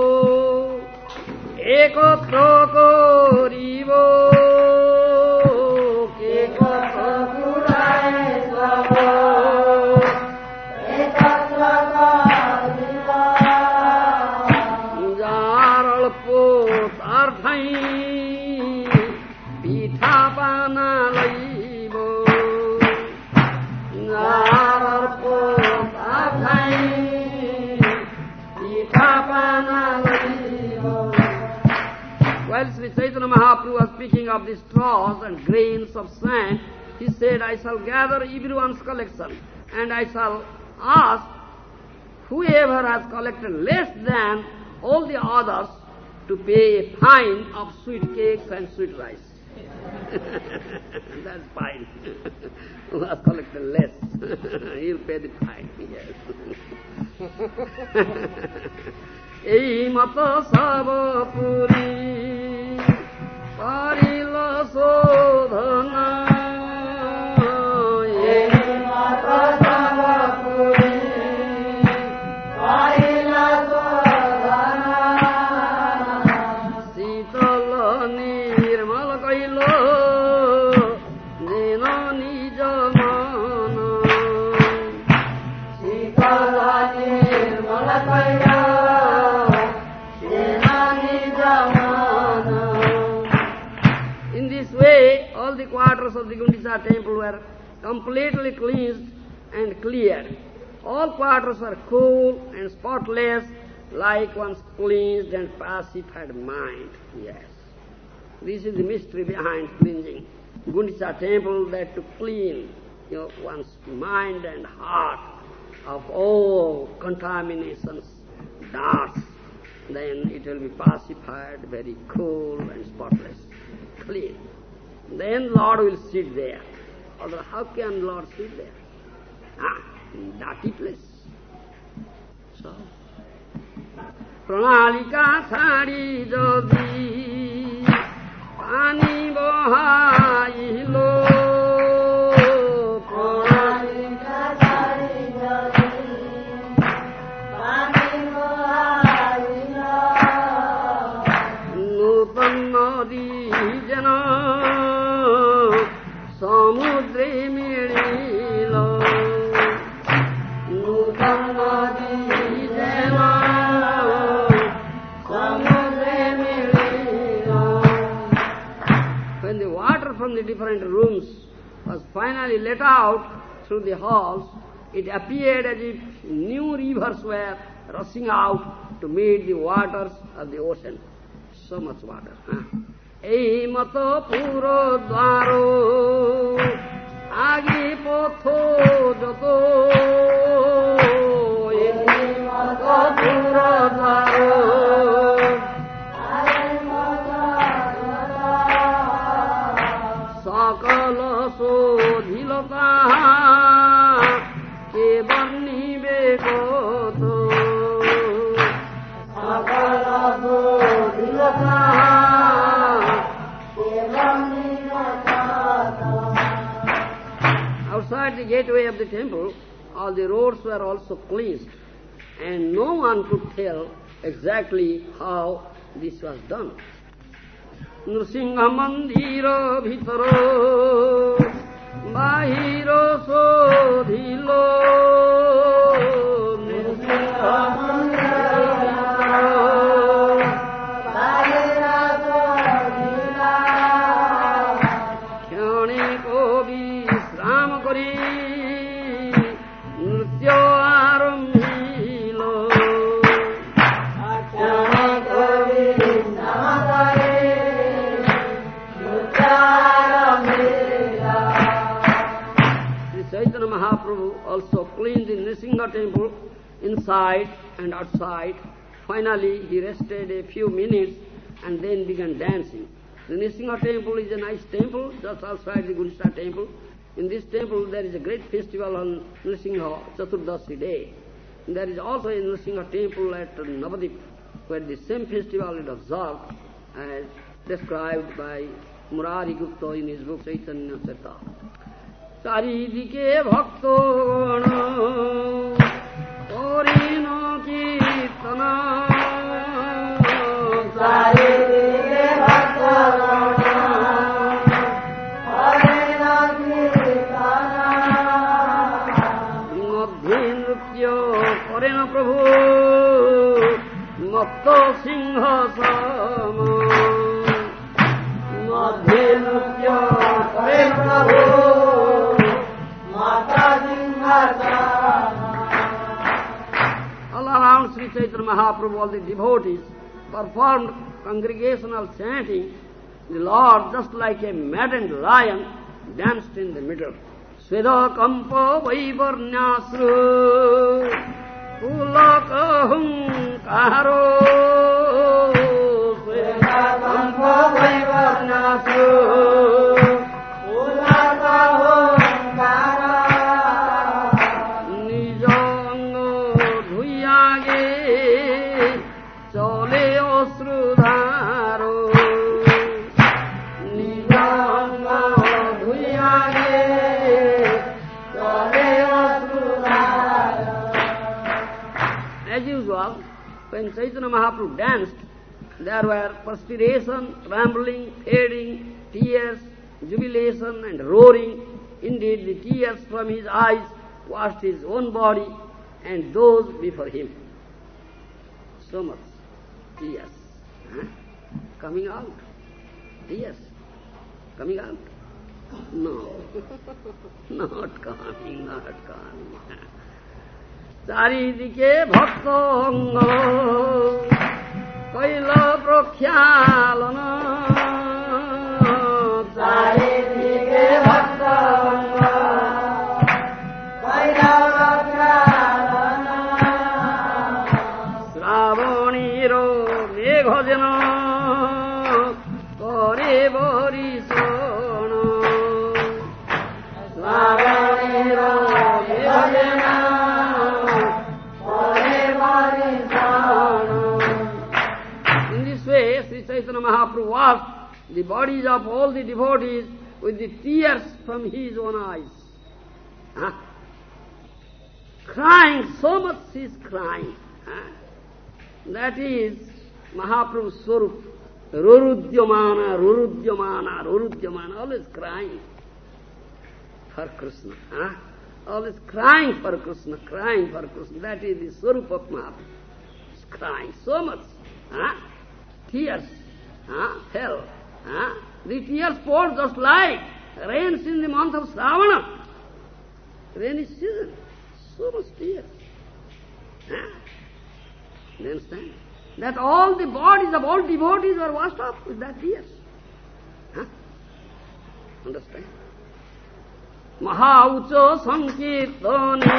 একত্র করিব While Sri Chaitanya Mahaprabhu was speaking of the straws and grains of sand, he said, I shall gather everyone's collection and I shall ask whoever has collected less than all the others to pay a fine of sweet cakes and sweet rice. That's fine. Who has collected less, he'll pay the fine. Yes. এই মত সব Puri 巴里拉索的那。Gundicha temple were completely cleansed and cleared. All quarters were cool and spotless, like one's cleansed and pacified mind. Yes. This is the mystery behind cleansing. Gundicha temple that to clean you know, one's mind and heart of all contaminations, darts, then it will be pacified, very cool and spotless, clean. Then Lord will sit there. Although how can Lord sit there? Ah, dirty place. So, প্রণালিকা ছাড়ি যদি পানি বহাইল the different rooms was finally let out through the halls, it appeared as if new rivers were rushing out to meet the waters of the ocean. So much water. Huh? এই মত পুরো দ্বার আগে পথ যত এই মত পুরো দ্বার সকল শোধিল তাহা কে বর্ণিবে কত সকল শোধিল তাহা Outside the gateway of the temple, all the roads were also cleansed, and no one could tell exactly how this was done. Narasimha মন্দিৰ ভিতৰ বাহিৰ চধিলৈ cleaned the Nrsimha temple inside and outside. Finally, he rested a few minutes and then began dancing. The Nrsimha temple is a nice temple just outside the Gurushta temple. In this temple, there is a great festival on Nrsimha Chaturdashi day. There is also a Nrsimha temple at Navadip where the same festival is observed as described by Murari Gupta in his book Chaitanya Charita. চারিদিকে ভক্ত করিন কীর্তনা করেন সিংহ। Sri Chaitanya Mahaprabhu, all the devotees performed congregational chanting. The Lord, just like a maddened lion, danced in the middle. Sveda kampa vaivarnyasru pulakahum karo Sveda kampa vaivarnyasru when Chaitanya Mahaprabhu danced, there were perspiration, trembling, fading, tears, jubilation and roaring. Indeed, the tears from his eyes washed his own body and those before him. So much tears huh? coming out. Tears coming out. No, not coming, not coming. চারিদিকে ভক্ত অঙ্গ কৈল প্রখ্যালন। চারিদিকে Mahaprabhu washed the bodies of all the devotees with the tears from his own eyes. Huh? Crying, so much he is crying. Huh? That is Mahaprabhu's Swarup. Rurudyamana, Rurudyamana, Rurudyamana, always crying for Krishna. Huh? Always crying for Krishna, crying for Krishna. That is the Swarup of Mahaprabhu. He's crying so much. Huh? Tears Huh? hell. Ah, huh? this year's pour just like rains in the month of Sravana. Rainy season, so much tears. Huh? you understand? That all the bodies of all devotees were washed off with that tears. Huh? Understand? মহা উচ সংকীর্তনে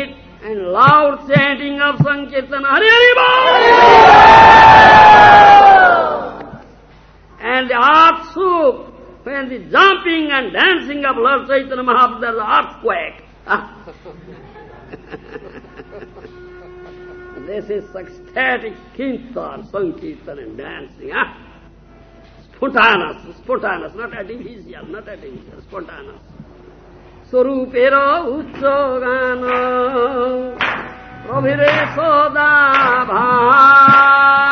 And Hari Hari And when the jumping and dancing of Lord Chaitanya Mahaprabhu, there's earthquake. Ah. this is ecstatic Kirtan, Sankirtan and dancing. Huh? Spontaneous, spontaneous, not artificial, not artificial, spontaneous. स्वरूपेर उच्च गान প্রভীরে সদা ভাই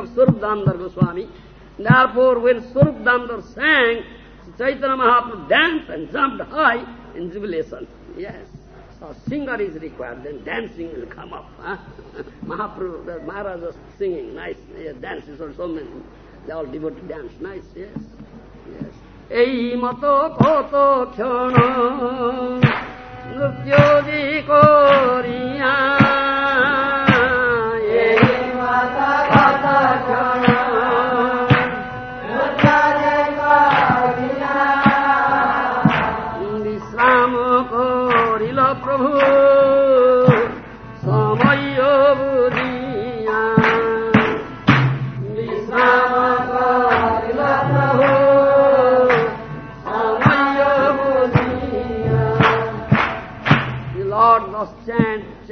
of Swarup Damodar Goswami. Therefore, when Swarup Damodar sang, Chaitanya Mahaprabhu danced and jumped high in jubilation. Yes. So singer is required, then dancing will come up. Huh? Mahaprabhu, the Maharaj was singing, nice, dances or so many. They all devoted dance, nice, yes. Yes. এই মত কত ক্ষণ নৃত্য করিয়া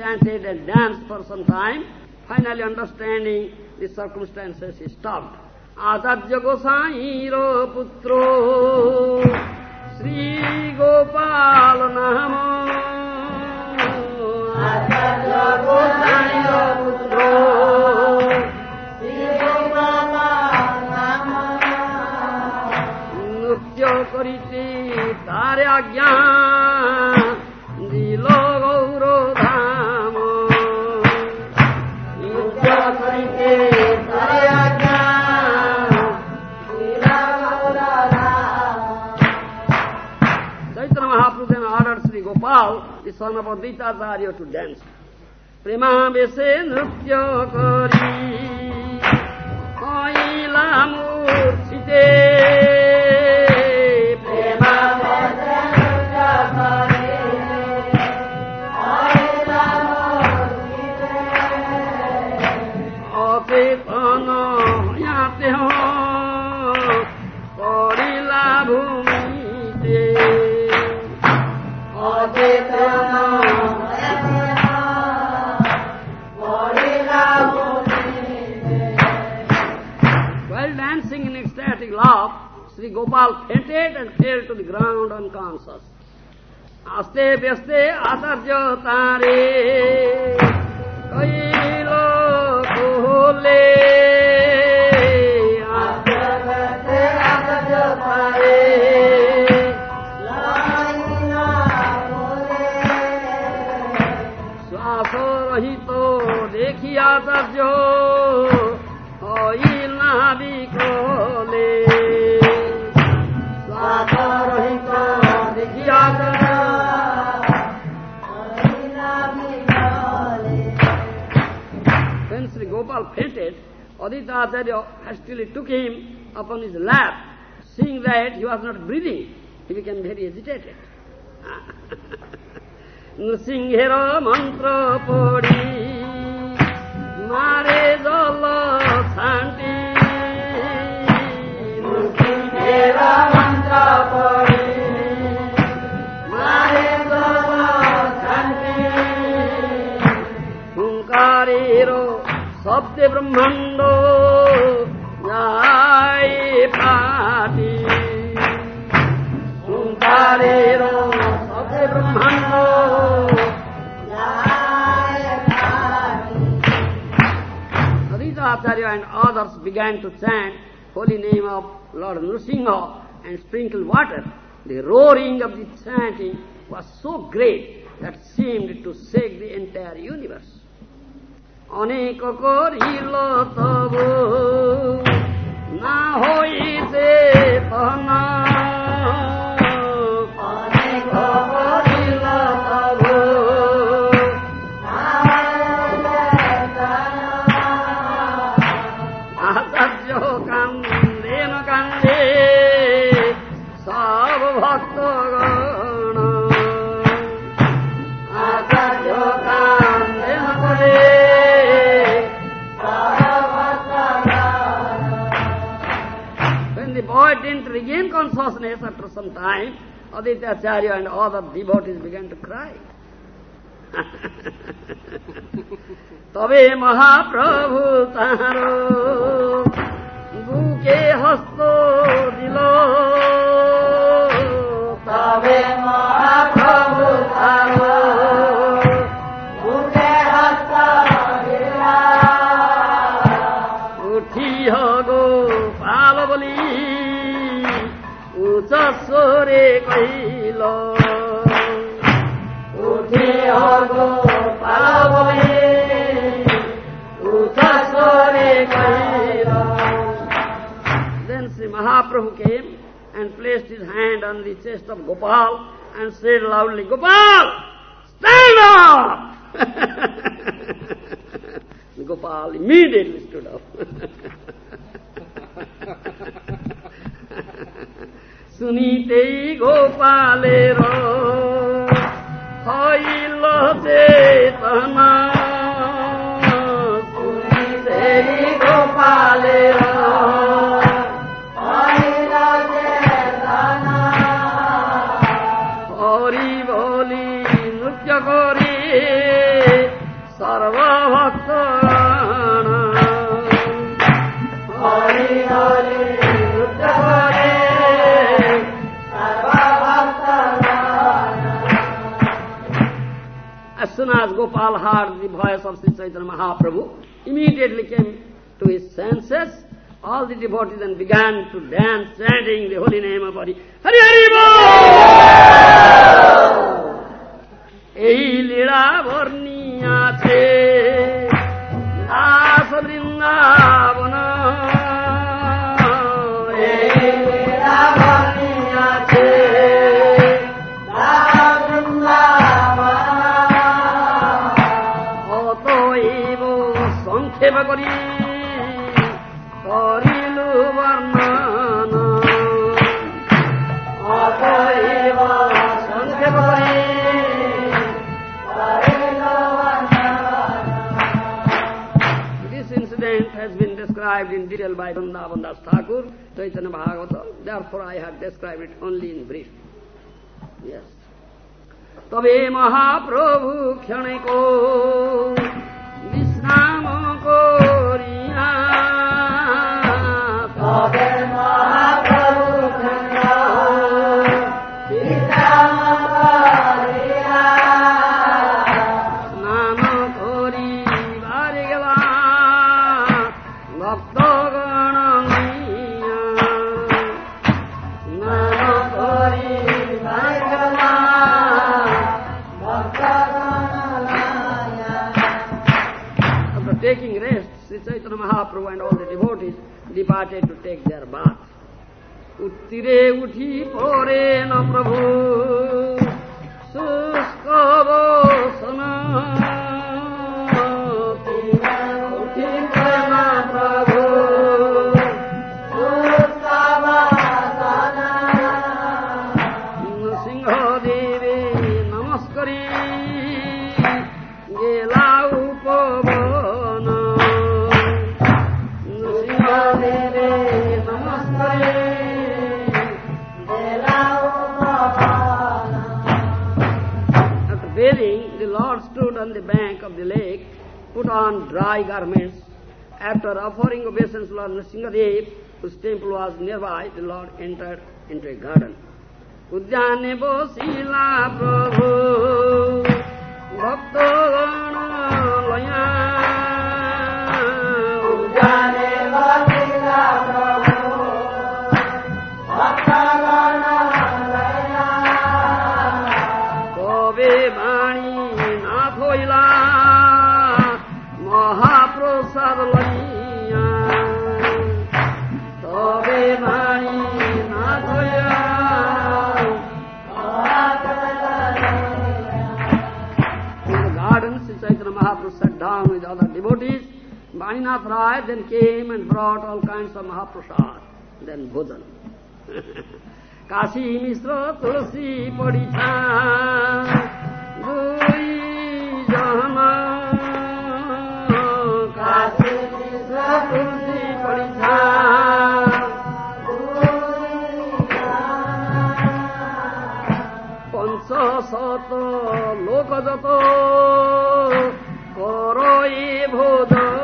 chanted and danced for some time. Finally understanding the circumstances, he stopped. Acharya Gosai Ro Putro Sri Gopal Namo Acharya Gosai Ro Putro করিতে tare agyan डन्स प्रवेश laugh, Sri Gopal fainted and fell to the ground unconscious. Aste vyaste atarjo tare kailo kohle Oh! Advaita Acharya oh, hastily took him upon his lap. Seeing that he was not breathing, he became very agitated. নৃসিংহের মন্ত্র শব্দে ব্রহ্মাণ্ড যায় পাটি হুঙ্কারের শব্দে ব্রহ্মাণ্ড Adita Acharya and others began to chant holy name of Lord Nrsimha and sprinkle water. The roaring of the chanting was so great that seemed to shake the entire universe. অনেক করিল তব না হইতে তনা regain consciousness after some time, Aditya Acharya and other devotees began to cry. তবে মহাপ্রভু তাহার বুকে হস্ত দিল Then Sri Mahaprabhu came and placed his hand on the chest of Gopal and said loudly, Gopal, stand up! Gopal immediately stood up. শুনিতেই গোপালের হইল চেতনা Gopal heard the voice of Sri Chaitanya Mahaprabhu, immediately came to his senses. All the devotees then began to dance, chanting the holy name of Hari. Hari Hari! এই লীলা বর্ণিয়াছে Das Vrindavan detail by Vrindavan Das Thakur, Chaitanya Bhagavata. Therefore I have described it only in brief. Yes. তবে মহাপ্রভু ক্ষণিক বিশ্রাম করিয়া তবে Mahaprabhu and all the devotees departed to take their bath. Uttire uthi pore na prabhu suskavasana put on dry garments. After offering obeisance to Lord Nrsingadev, whose temple was nearby, the Lord entered into a garden. উদ্যানে বসিলা প্রভু ভক্তগণ Mahapraj then came and brought all kinds of Mahaprasad, then Bhojan. Kashi Mishra Tulsi Padicha Gui Jahama Kashi Misra Tulsi Padicha সত লোক যত করই ভোজন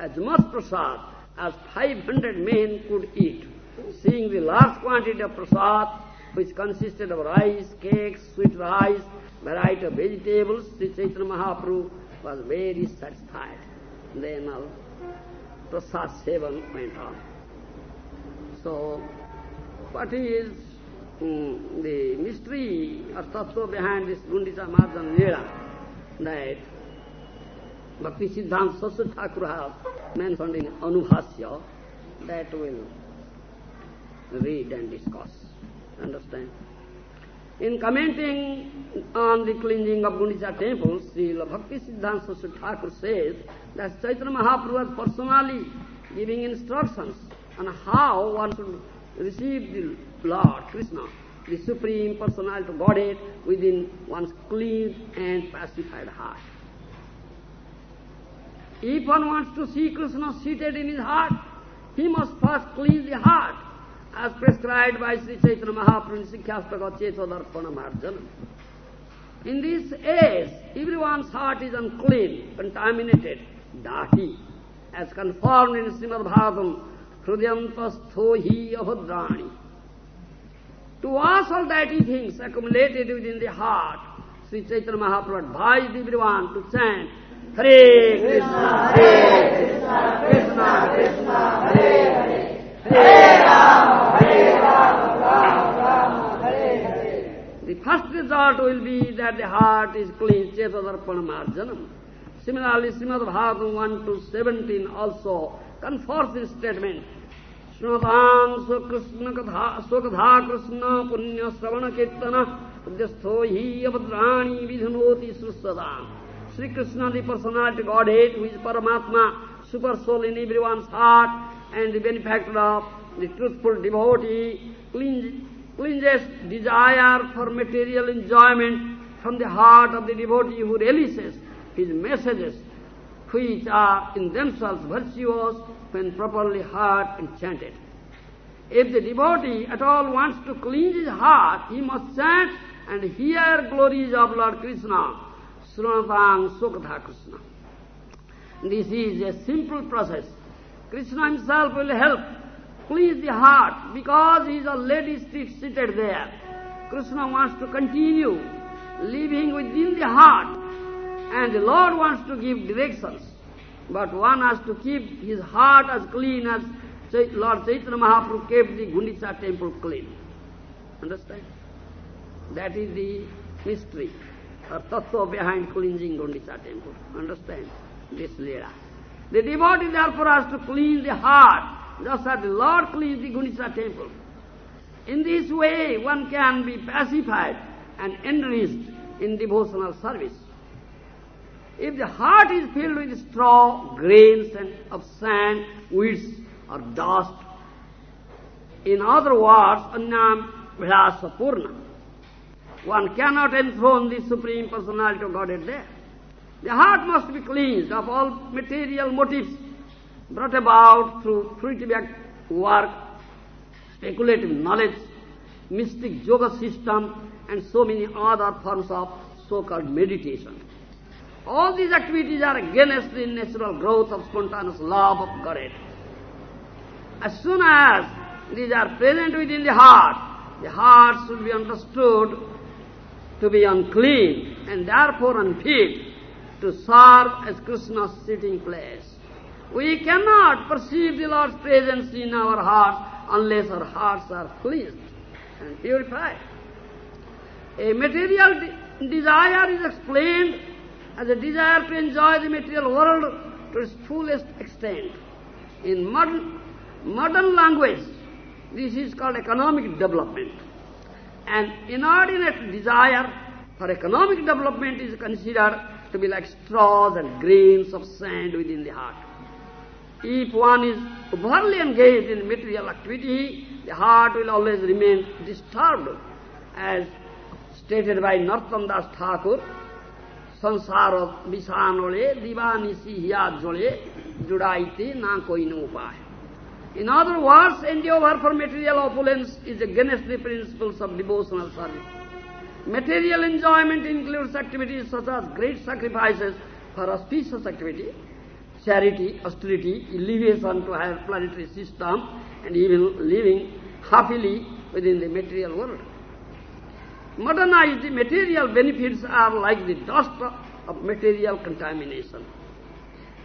as much prasad as 500 men could eat. Seeing the large quantity of prasad, which consisted of rice, cakes, sweet rice, variety of vegetables, Sri Chaitanya Mahaprabhu was very satisfied. Then all prasad seven went on. So, what is mm, the mystery or tattva behind this Gundicha Marjan Leela? That Bhakti Siddhanta Saraswati Thakur has mentioned in Anubhasya that will read and discuss. Understand? In commenting on the cleansing of Gundicha temples, Srila Bhakti Siddhanta Saraswati says that Chaitanya Mahaprabhu was personally giving instructions on how one should receive the Lord Krishna, the Supreme Personality of Godhead within one's clean and pacified heart. If one wants to see Krishna seated in his heart, he must first cleanse the heart, as prescribed by Sri Chaitanya Mahaprabhu Sikhyastaka Chetodarpana Marjana. In this age, everyone's heart is unclean, contaminated, dirty, as confirmed in Srimad Bhagavatam, Hrudyanpastho hi abhadrani. To wash all dirty things accumulated within the heart, Sri Chaitanya Mahaprabhu advised everyone to chant Hare Krishna, Hare Krishna, Krishna Krishna, Hare Hare, Hare Rama, Hare Rama, Rama Rama, Hare Hare. The first result will be that the heart is clean, Chetadarpana Marjanam. Similarly, Srimad Bhagavatam 1 to 17 also confers this statement. Srimatan Swakrishna Katha Swakatha Krishna Punya Sravana Kirtana Udyastho Hi Abhadrani Vidhanoti Srusadam. Sri Krishna, the personality Godhead, who is Paramatma, super soul in everyone's heart, and the benefactor of the truthful devotee, cleanses desire for material enjoyment from the heart of the devotee who releases his messages, which are in themselves virtuous when properly heard and chanted. If the devotee at all wants to cleanse his heart, he must chant and hear glories of Lord Krishna, Srinatang Sukatha Krishna. This is a simple process. Krishna himself will help cleanse the heart because he is already seated there. Krishna wants to continue living within the heart and the Lord wants to give directions. But one has to keep his heart as clean as Lord Chaitanya Mahaprabhu kept the Gundicha temple clean. Understand? That is the mystery or tattva behind cleansing Gundicha temple. Understand? This Leela. The devotee therefore has to clean the heart, just as the Lord cleansed the Gundicha temple. In this way, one can be pacified and enriched in devotional service. If the heart is filled with straw, grains and of sand, weeds or dust, in other words, annam vilasapurna, one cannot enthrone the Supreme Personality of Godhead there. The heart must be cleansed of all material motives brought about through fruitive work, speculative knowledge, mystic yoga system, and so many other forms of so-called meditation. All these activities are against the natural growth of spontaneous love of Godhead. As soon as these are present within the heart, the heart should be understood to be unclean and therefore unfit to serve as Krishna's sitting place. We cannot perceive the Lord's presence in our hearts unless our hearts are cleansed and purified. A material de desire is explained as a desire to enjoy the material world to its fullest extent. In modern, modern language, this is called economic development. An inordinate desire for economic development is considered to be like straws and grains of sand within the heart. If one is overly engaged in material activity, the heart will always remain disturbed. As stated by Narottamdas Thakur, संसार visanole दिवानिशी here Jolle जुड़ाइते in other words, endeavor for material opulence is against the principles of devotional service. Material enjoyment includes activities such as great sacrifices for auspicious activity, charity, austerity, elevation to higher planetary system, and even living happily within the material world. Modernized material benefits are like the dust of material contamination.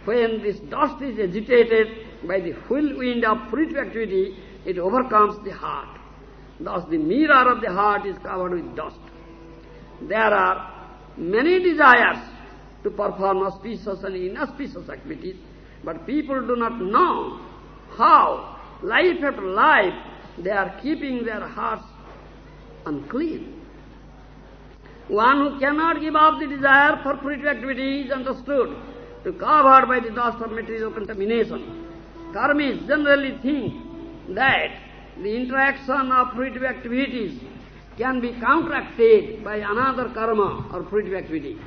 When this dust is agitated by the whirlwind of fruitive activity, it overcomes the heart. Thus the mirror of the heart is covered with dust. There are many desires to perform auspicious and inauspicious activities, but people do not know how, life after life, they are keeping their hearts unclean. One who cannot give up the desire for fruitive activity is understood to covered by the dust of material contamination. Karmis generally think that the interaction of fruitive activities can be counteracted by another karma or fruitive activity.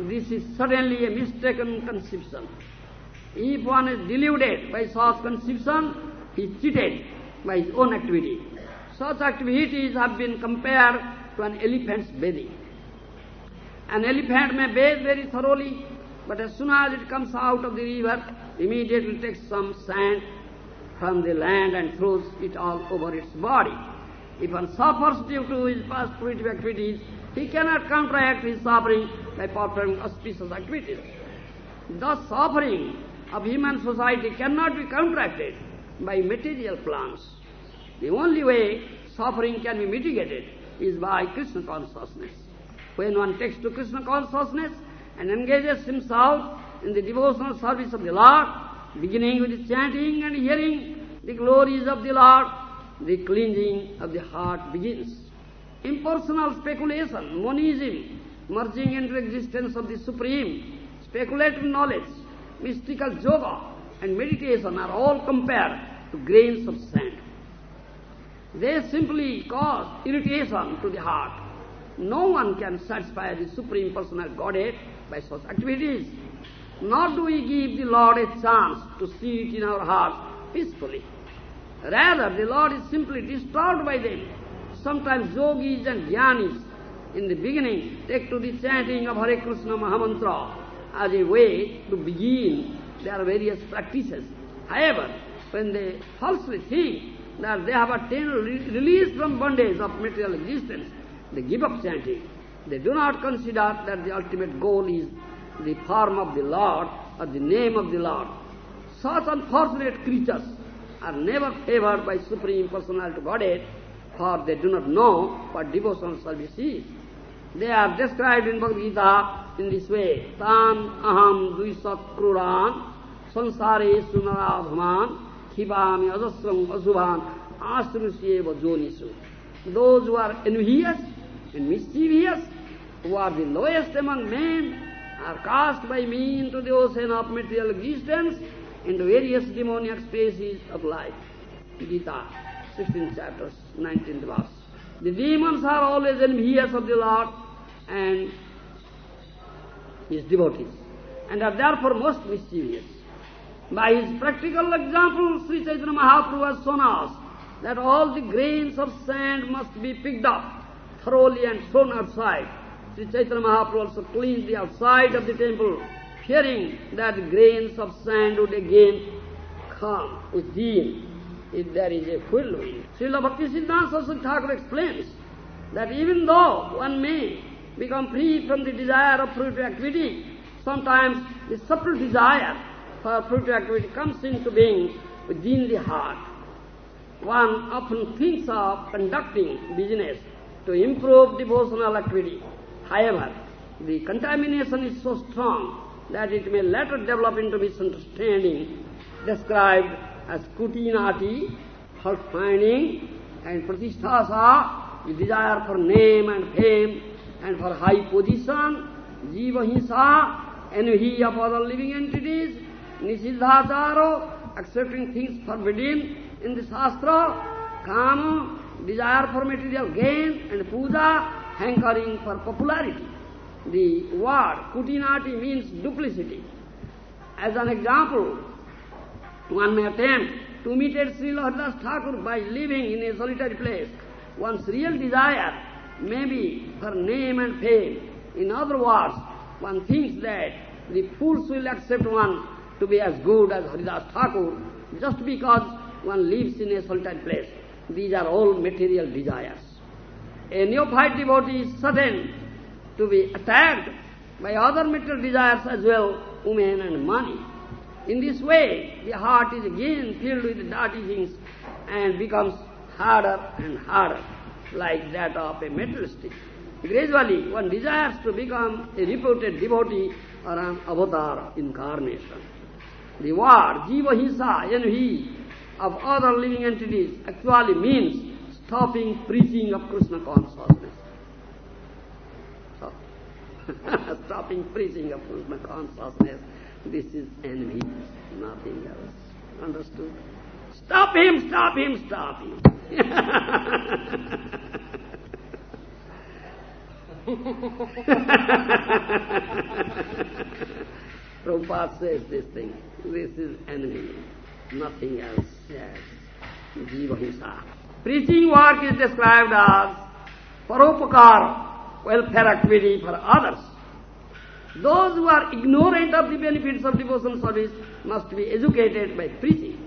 This is certainly a mistaken conception. If one is deluded by such conception, he is cheated by his own activity. Such activities have been compared to an elephant's bathing. An elephant may bathe very thoroughly, but as soon as it comes out of the river, immediately takes some sand from the land and throws it all over its body. If one suffers due to his past fruitive activities, he cannot counteract his suffering by performing auspicious activities. Thus suffering of human society cannot be counteracted by material plans. The only way suffering can be mitigated is by Krishna consciousness. When one takes to Krishna consciousness and engages himself in the devotional service of the Lord, beginning with chanting and hearing the glories of the Lord, the cleansing of the heart begins. Impersonal speculation, monism, merging into existence of the Supreme, speculative knowledge, mystical yoga, and meditation are all compared to grains of sand. They simply cause irritation to the heart. No one can satisfy the Supreme Personal Godhead by such activities. Nor do we give the Lord a chance to see it in our hearts peacefully. Rather, the Lord is simply disturbed by them. Sometimes yogis and jnanis in the beginning take to the chanting of Hare Krishna Mahamantra as a way to begin their various practices. However, when they falsely think that they have attained release from bondage of material existence, they give up chanting. They do not consider that the ultimate goal is the form of the Lord or the name of the Lord. Such unfortunate creatures are never favored by Supreme Personality Godhead, for they do not know what devotional service is. They are described in Bhagavad Gita in this way. Tan aham duisat kruran sansare sunaradhaman khipami ajasram asubhan asrusyeva jonisu. Those who are envious and mischievous, who are the lowest among men, are cast by me into the ocean of material existence, into various demoniac species of life. Gita, 16th chapter, 19th verse. The demons are always envious of the Lord and his devotees, and are therefore most mischievous. By his practical example, Sri Chaitanya Mahaprabhu has shown us that all the grains of sand must be picked up thoroughly and thrown outside. Sri Chaitanya Mahaprabhu also cleansed the outside of the temple, fearing that grains of sand would again come within if there is a whirlwind. Srila Bhakti Siddhanta Saraswati Thakur explains that even though one may become free from the desire of fruitive activity, sometimes the subtle desire for fruitive activity comes into being within the heart. One often thinks of conducting business to improve devotional activity. However, the contamination is so strong that it may later develop into misunderstanding, described as kutinati, fault finding, and pratisthasa, the desire for name and fame, and for high position, jiva envy of other living entities, nisiddhacharo, accepting things forbidden in the Shastra, kama, desire for material gain, and puja, hankering for popularity. The word kutinati means duplicity. As an example, one may attempt to imitate Srila Haridas Thakur by living in a solitary place. One's real desire may be for name and fame. In other words, one thinks that the fools will accept one to be as good as Haridas Thakur just because one lives in a solitary place. These are all material desires. A neophyte devotee is certain to be attacked by other material desires as well, women and money. In this way, the heart is again filled with dirty things and becomes harder and harder, like that of a materialistic. Gradually, one desires to become a reputed devotee or an avatar incarnation. The word jiva himsa, envy of other living entities actually means stopping preaching of Krishna consciousness. Stop. stopping preaching of Krishna consciousness, this is enemy, nothing else. Understood? Stop him, stop him, stop him. Prabhupada says this thing. This is enemy, nothing else. Yes. Jiva Preaching work is described as paropakar, welfare activity for others. Those who are ignorant of the benefits of devotional service must be educated by preaching.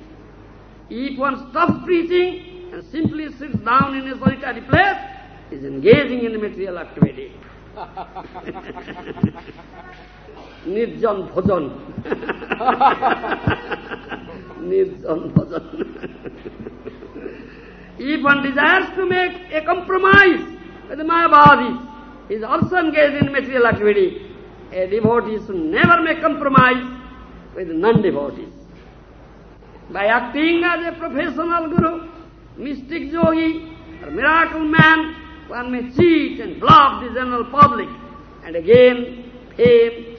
If one stops preaching and simply sits down in a solitary place, is engaging in material activity. Nirjan bhajan. Nirjan bhajan. If one desires to make a compromise with the Mayavadis, he is also engaged in material activity. A devotee should never make compromise with non-devotees. By acting as a professional guru, mystic yogi, or miracle man, one may cheat and bluff the general public and again fame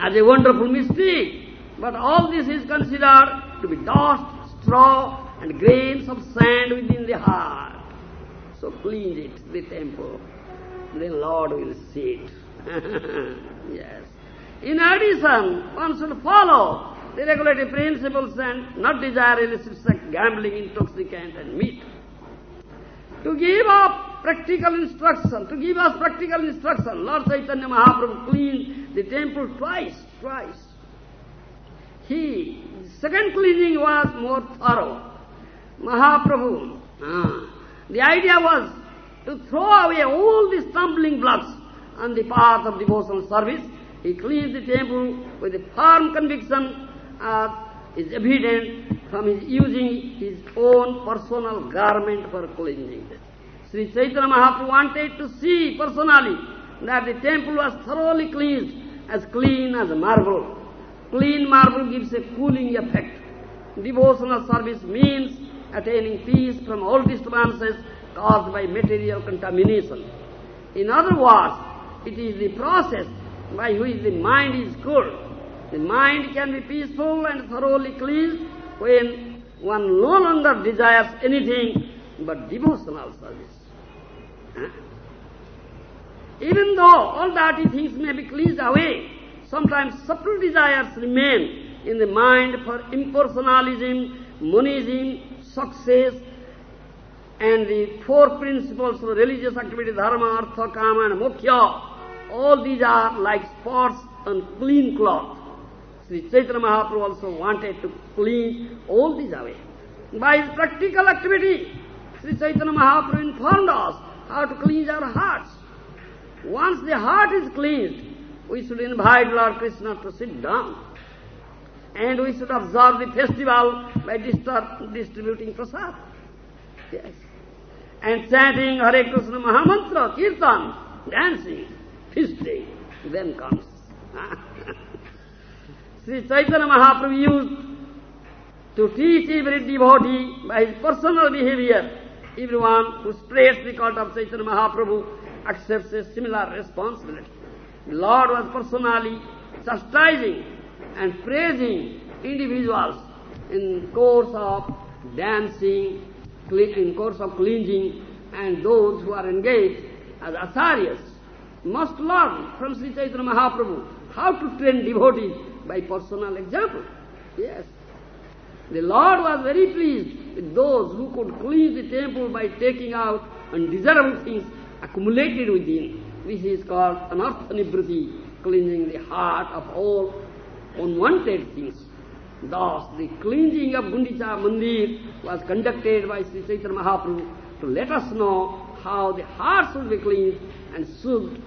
as a wonderful mystic. But all this is considered to be dust, straw, and grains of sand within the heart. So clean it, the temple. Then Lord will see it. yes. In addition, one should follow the regulative principles and not desire illicit sex, gambling, intoxicant and meat. To give up practical instruction, to give us practical instruction, Lord Chaitanya Mahaprabhu cleaned the temple twice, twice. He, second cleaning was more thorough. Mahaprabhu, ah, the idea was to throw away all the stumbling blocks on the path of devotional service. He cleansed the temple with a firm conviction uh, is evident from his using his own personal garment for cleansing. Sri Chaitanya Mahaprabhu wanted to see personally that the temple was thoroughly cleansed, as clean as marble. Clean marble gives a cooling effect. Devotional service means attaining peace from all disturbances caused by material contamination. In other words, it is the process by which the mind is cooled the mind can be peaceful and thoroughly cleansed when one no longer desires anything but devotional service. Huh? Even though all dirty things may be cleansed away, sometimes subtle desires remain in the mind for impersonalism, monism, success, and the four principles of religious activity, dharma, artha, kama, and moksha. All these are like spots on clean cloth. Sri Chaitanya Mahaprabhu also wanted to clean all these away. By his practical activity, Sri Chaitanya Mahaprabhu informed us how to cleanse our hearts. Once the heart is cleansed, we should invite Lord Krishna to sit down. And we should observe the festival by distributing prasad. Yes. And chanting Hare Krishna Mahamantra, Kirtan, dancing, feasting, then comes. Sri Chaitanya Mahaprabhu used to teach every devotee by his personal behavior. Everyone who spreads the cult of Chaitanya Mahaprabhu accepts a similar responsibility. The Lord was personally chastising and praising individuals in course of dancing, in course of cleansing, and those who are engaged as acharyas must learn from Sri Chaitanya Mahaprabhu how to train devotees by personal example. Yes. The Lord was very pleased with those who could cleanse the temple by taking out undesirable things accumulated within. This is called anartha cleansing the heart of all unwanted things. Thus, the cleansing of Gundicha Mandir was conducted by Sri Chaitanya Mahaprabhu to let us know how the heart should be cleansed and should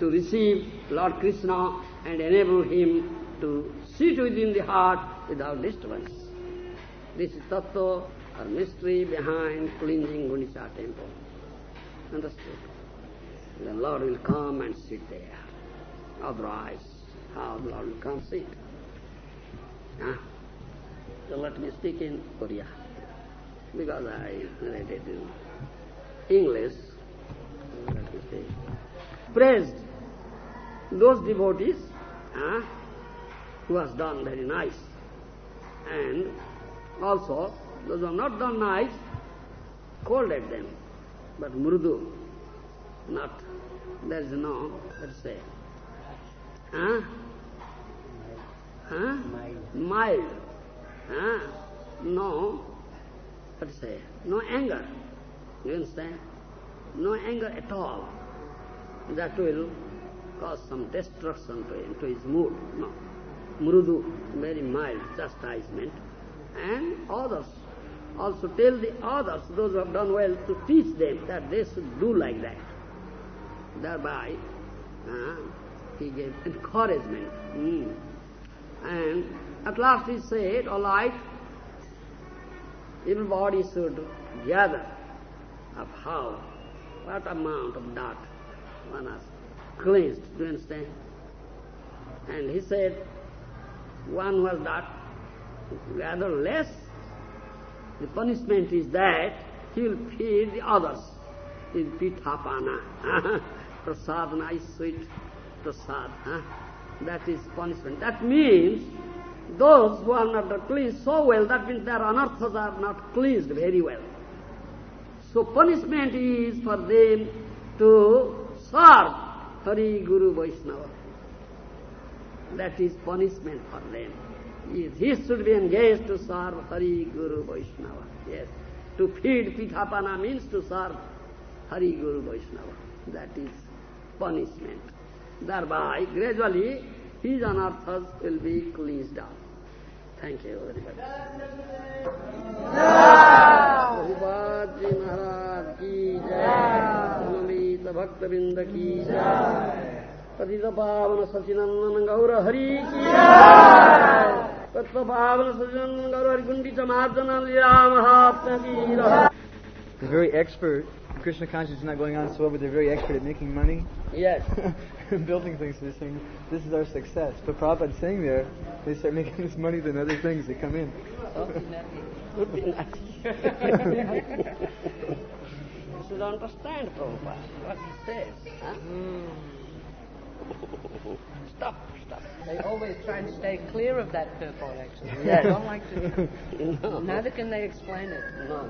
to receive Lord Krishna and enable him to sit within the heart without disturbance. This is tattva or mystery behind cleansing Gundicha temple. Understood? The Lord will come and sit there. Otherwise, how the Lord will come sit? Ah. Huh? So let me speak in Oriya. Because I it in English. Let me speak. Praised those devotees huh, who has done very nice. And also, those who have not done nice, scolded them. But mrudu, not, there is no, let's say, huh? Huh? Mild. Huh? No, let's say, no anger. You understand? No anger at all. That will cause some destruction to to his mood. No. Mrudu, very mild chastisement. And others, also tell the others, those who have done well, to teach them that they should do like that. Thereby, uh, he gave encouragement. Mm. And at last he said, all right, everybody should gather of how, what amount of dirt one has cleansed, do you understand? And he said, one who has not gather less, the punishment is that he will feed the others in pithapana. prasad, nice, sweet prasad. Huh? That is punishment. That means those who are not cleansed so well, that means their anarthas are not cleansed very well. So punishment is for them to serve Hari Guru Vaishnava. That is punishment for them. He should be engaged to serve Hari Guru Vaishnava. Yes. To feed Pithapana means to serve Hari Guru Vaishnava. That is punishment. Thereby, gradually, his anarthas will be cleansed out. Thank you very much. Prabhupada Ji Maharaj ki jai, Namita Bhakta Binda ki jai, पतित पावन सचिनंदन गौर हरि की तत्व पावन सचिनंदन गौर हरि गुंडी समार्जन लीला महात्मा की They're very expert. Krishna consciousness is not going on so well, but they're very expert at making money. Yes. and building things. They're saying, this is our success. But Prabhupada's saying there, they start making this money than other things that come in. you should understand Prabhupada, what he says. Huh? Stop, stop. They always try and stay clear of that purport, actually. Yes. They don't like to. no. Neither can they explain it. No.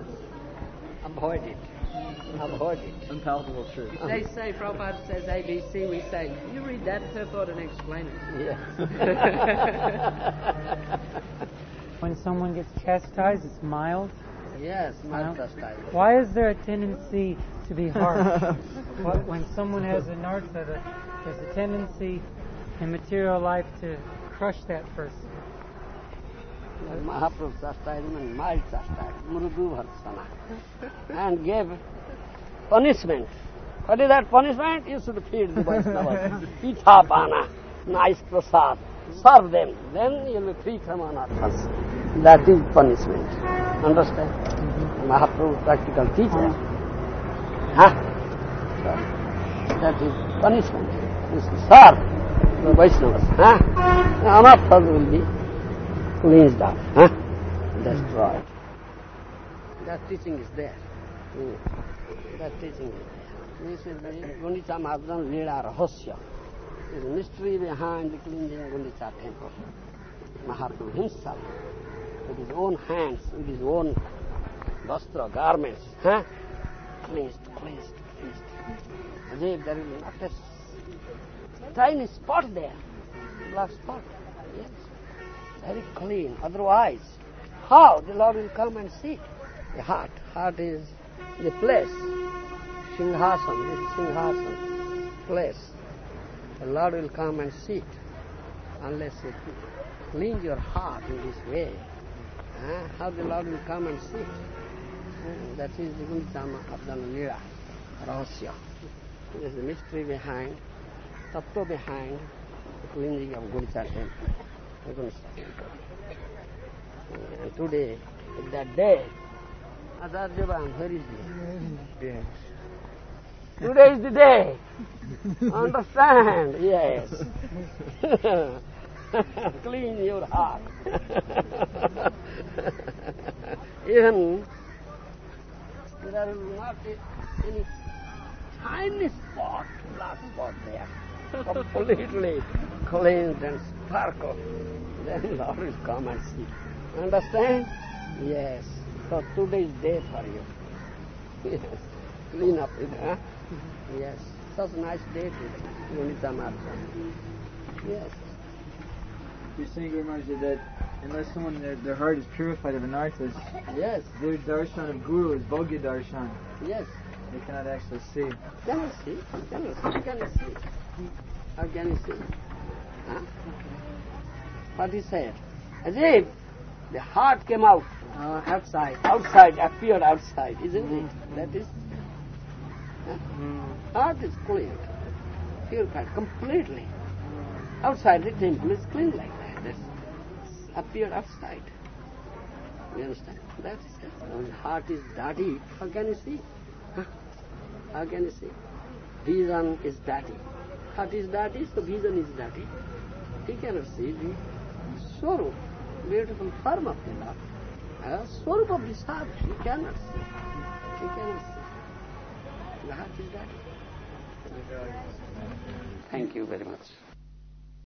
Avoid it. Avoid. Unpalatable truth. They say, Prabhupada says ABC, we say, you read that purport and explain it. Yes. When someone gets chastised, it's mild. yes, Mild. not style. Why is there a tendency to be harsh? When someone has anartha, the- there's a tendency in material life to crush that person. Mahaprabhu chastisement, mild chastisement, mrudu bharsana, and gave punishment. What is that punishment? You should feed the Vaishnavas. Pithapana, nice prasad. Serve them. Then you will be free from anarthas. That is punishment. Understand? Mahaprabhu practical teacher. Huh? That is punishment. You should serve the Vaishnavas. Huh? Anarthas will be cleansed out, huh? destroyed. That teaching is there. Mm. That teaching is there. This is the Gundicha Mahajan Lila Rahasya. There is a mystery behind the cleansing Gundicha temple. Mahaprabhu himself, with his own hands, with his own vastra, garments, huh? cleansed, cleansed, cleansed. As if there is not a s- tiny spot there, black spot. Very clean. Otherwise, how the Lord will come and see? The heart. Heart is the place Singhasana, this is Singhasana place. The Lord will come and sit unless you clean your heart in this way. Huh? How the Lord will come and sit. Uh, that is the Gunditama Abdana Lila, Rahasya. There is the mystery behind, tattva behind the cleansing of temple. The Gundicha temple. And today, is that day, Adarjavan, where is he? Yes. Today is the day. Understand? Yes. Clean your heart. Even there will not any tiny spot, black spot there. Completely cleansed and sparkle. Then Lord will come and see. Understand? Yes. So today's day for you. Yes. Clean up it, huh? Mm-hmm. Yes. Such a nice day today. Unita Marcha. Yes. You're saying, Guru Maharaj, that unless someone, their, their heart is purified of anarthas, Yes. their darshan of Guru is bhogya darshan. Yes. They cannot actually see. Cannot see. Cannot see. How can see? How can you see? Huh? What he said? As if the heart came out Uh, outside. outside, appeared outside, isn't it? That is. Huh? Mm. Heart is clean, purified completely. Outside the temple is clean like that. That's appeared outside. You understand? That is it. When heart is dirty, how can you see? Huh? How can you see? Vision is dirty. Heart is dirty, so vision is dirty. He cannot see the Swarup, beautiful form of the Lord. Uh, Swarup of heart, he cannot see. He cannot see. The heart is dirty. Thank you very much.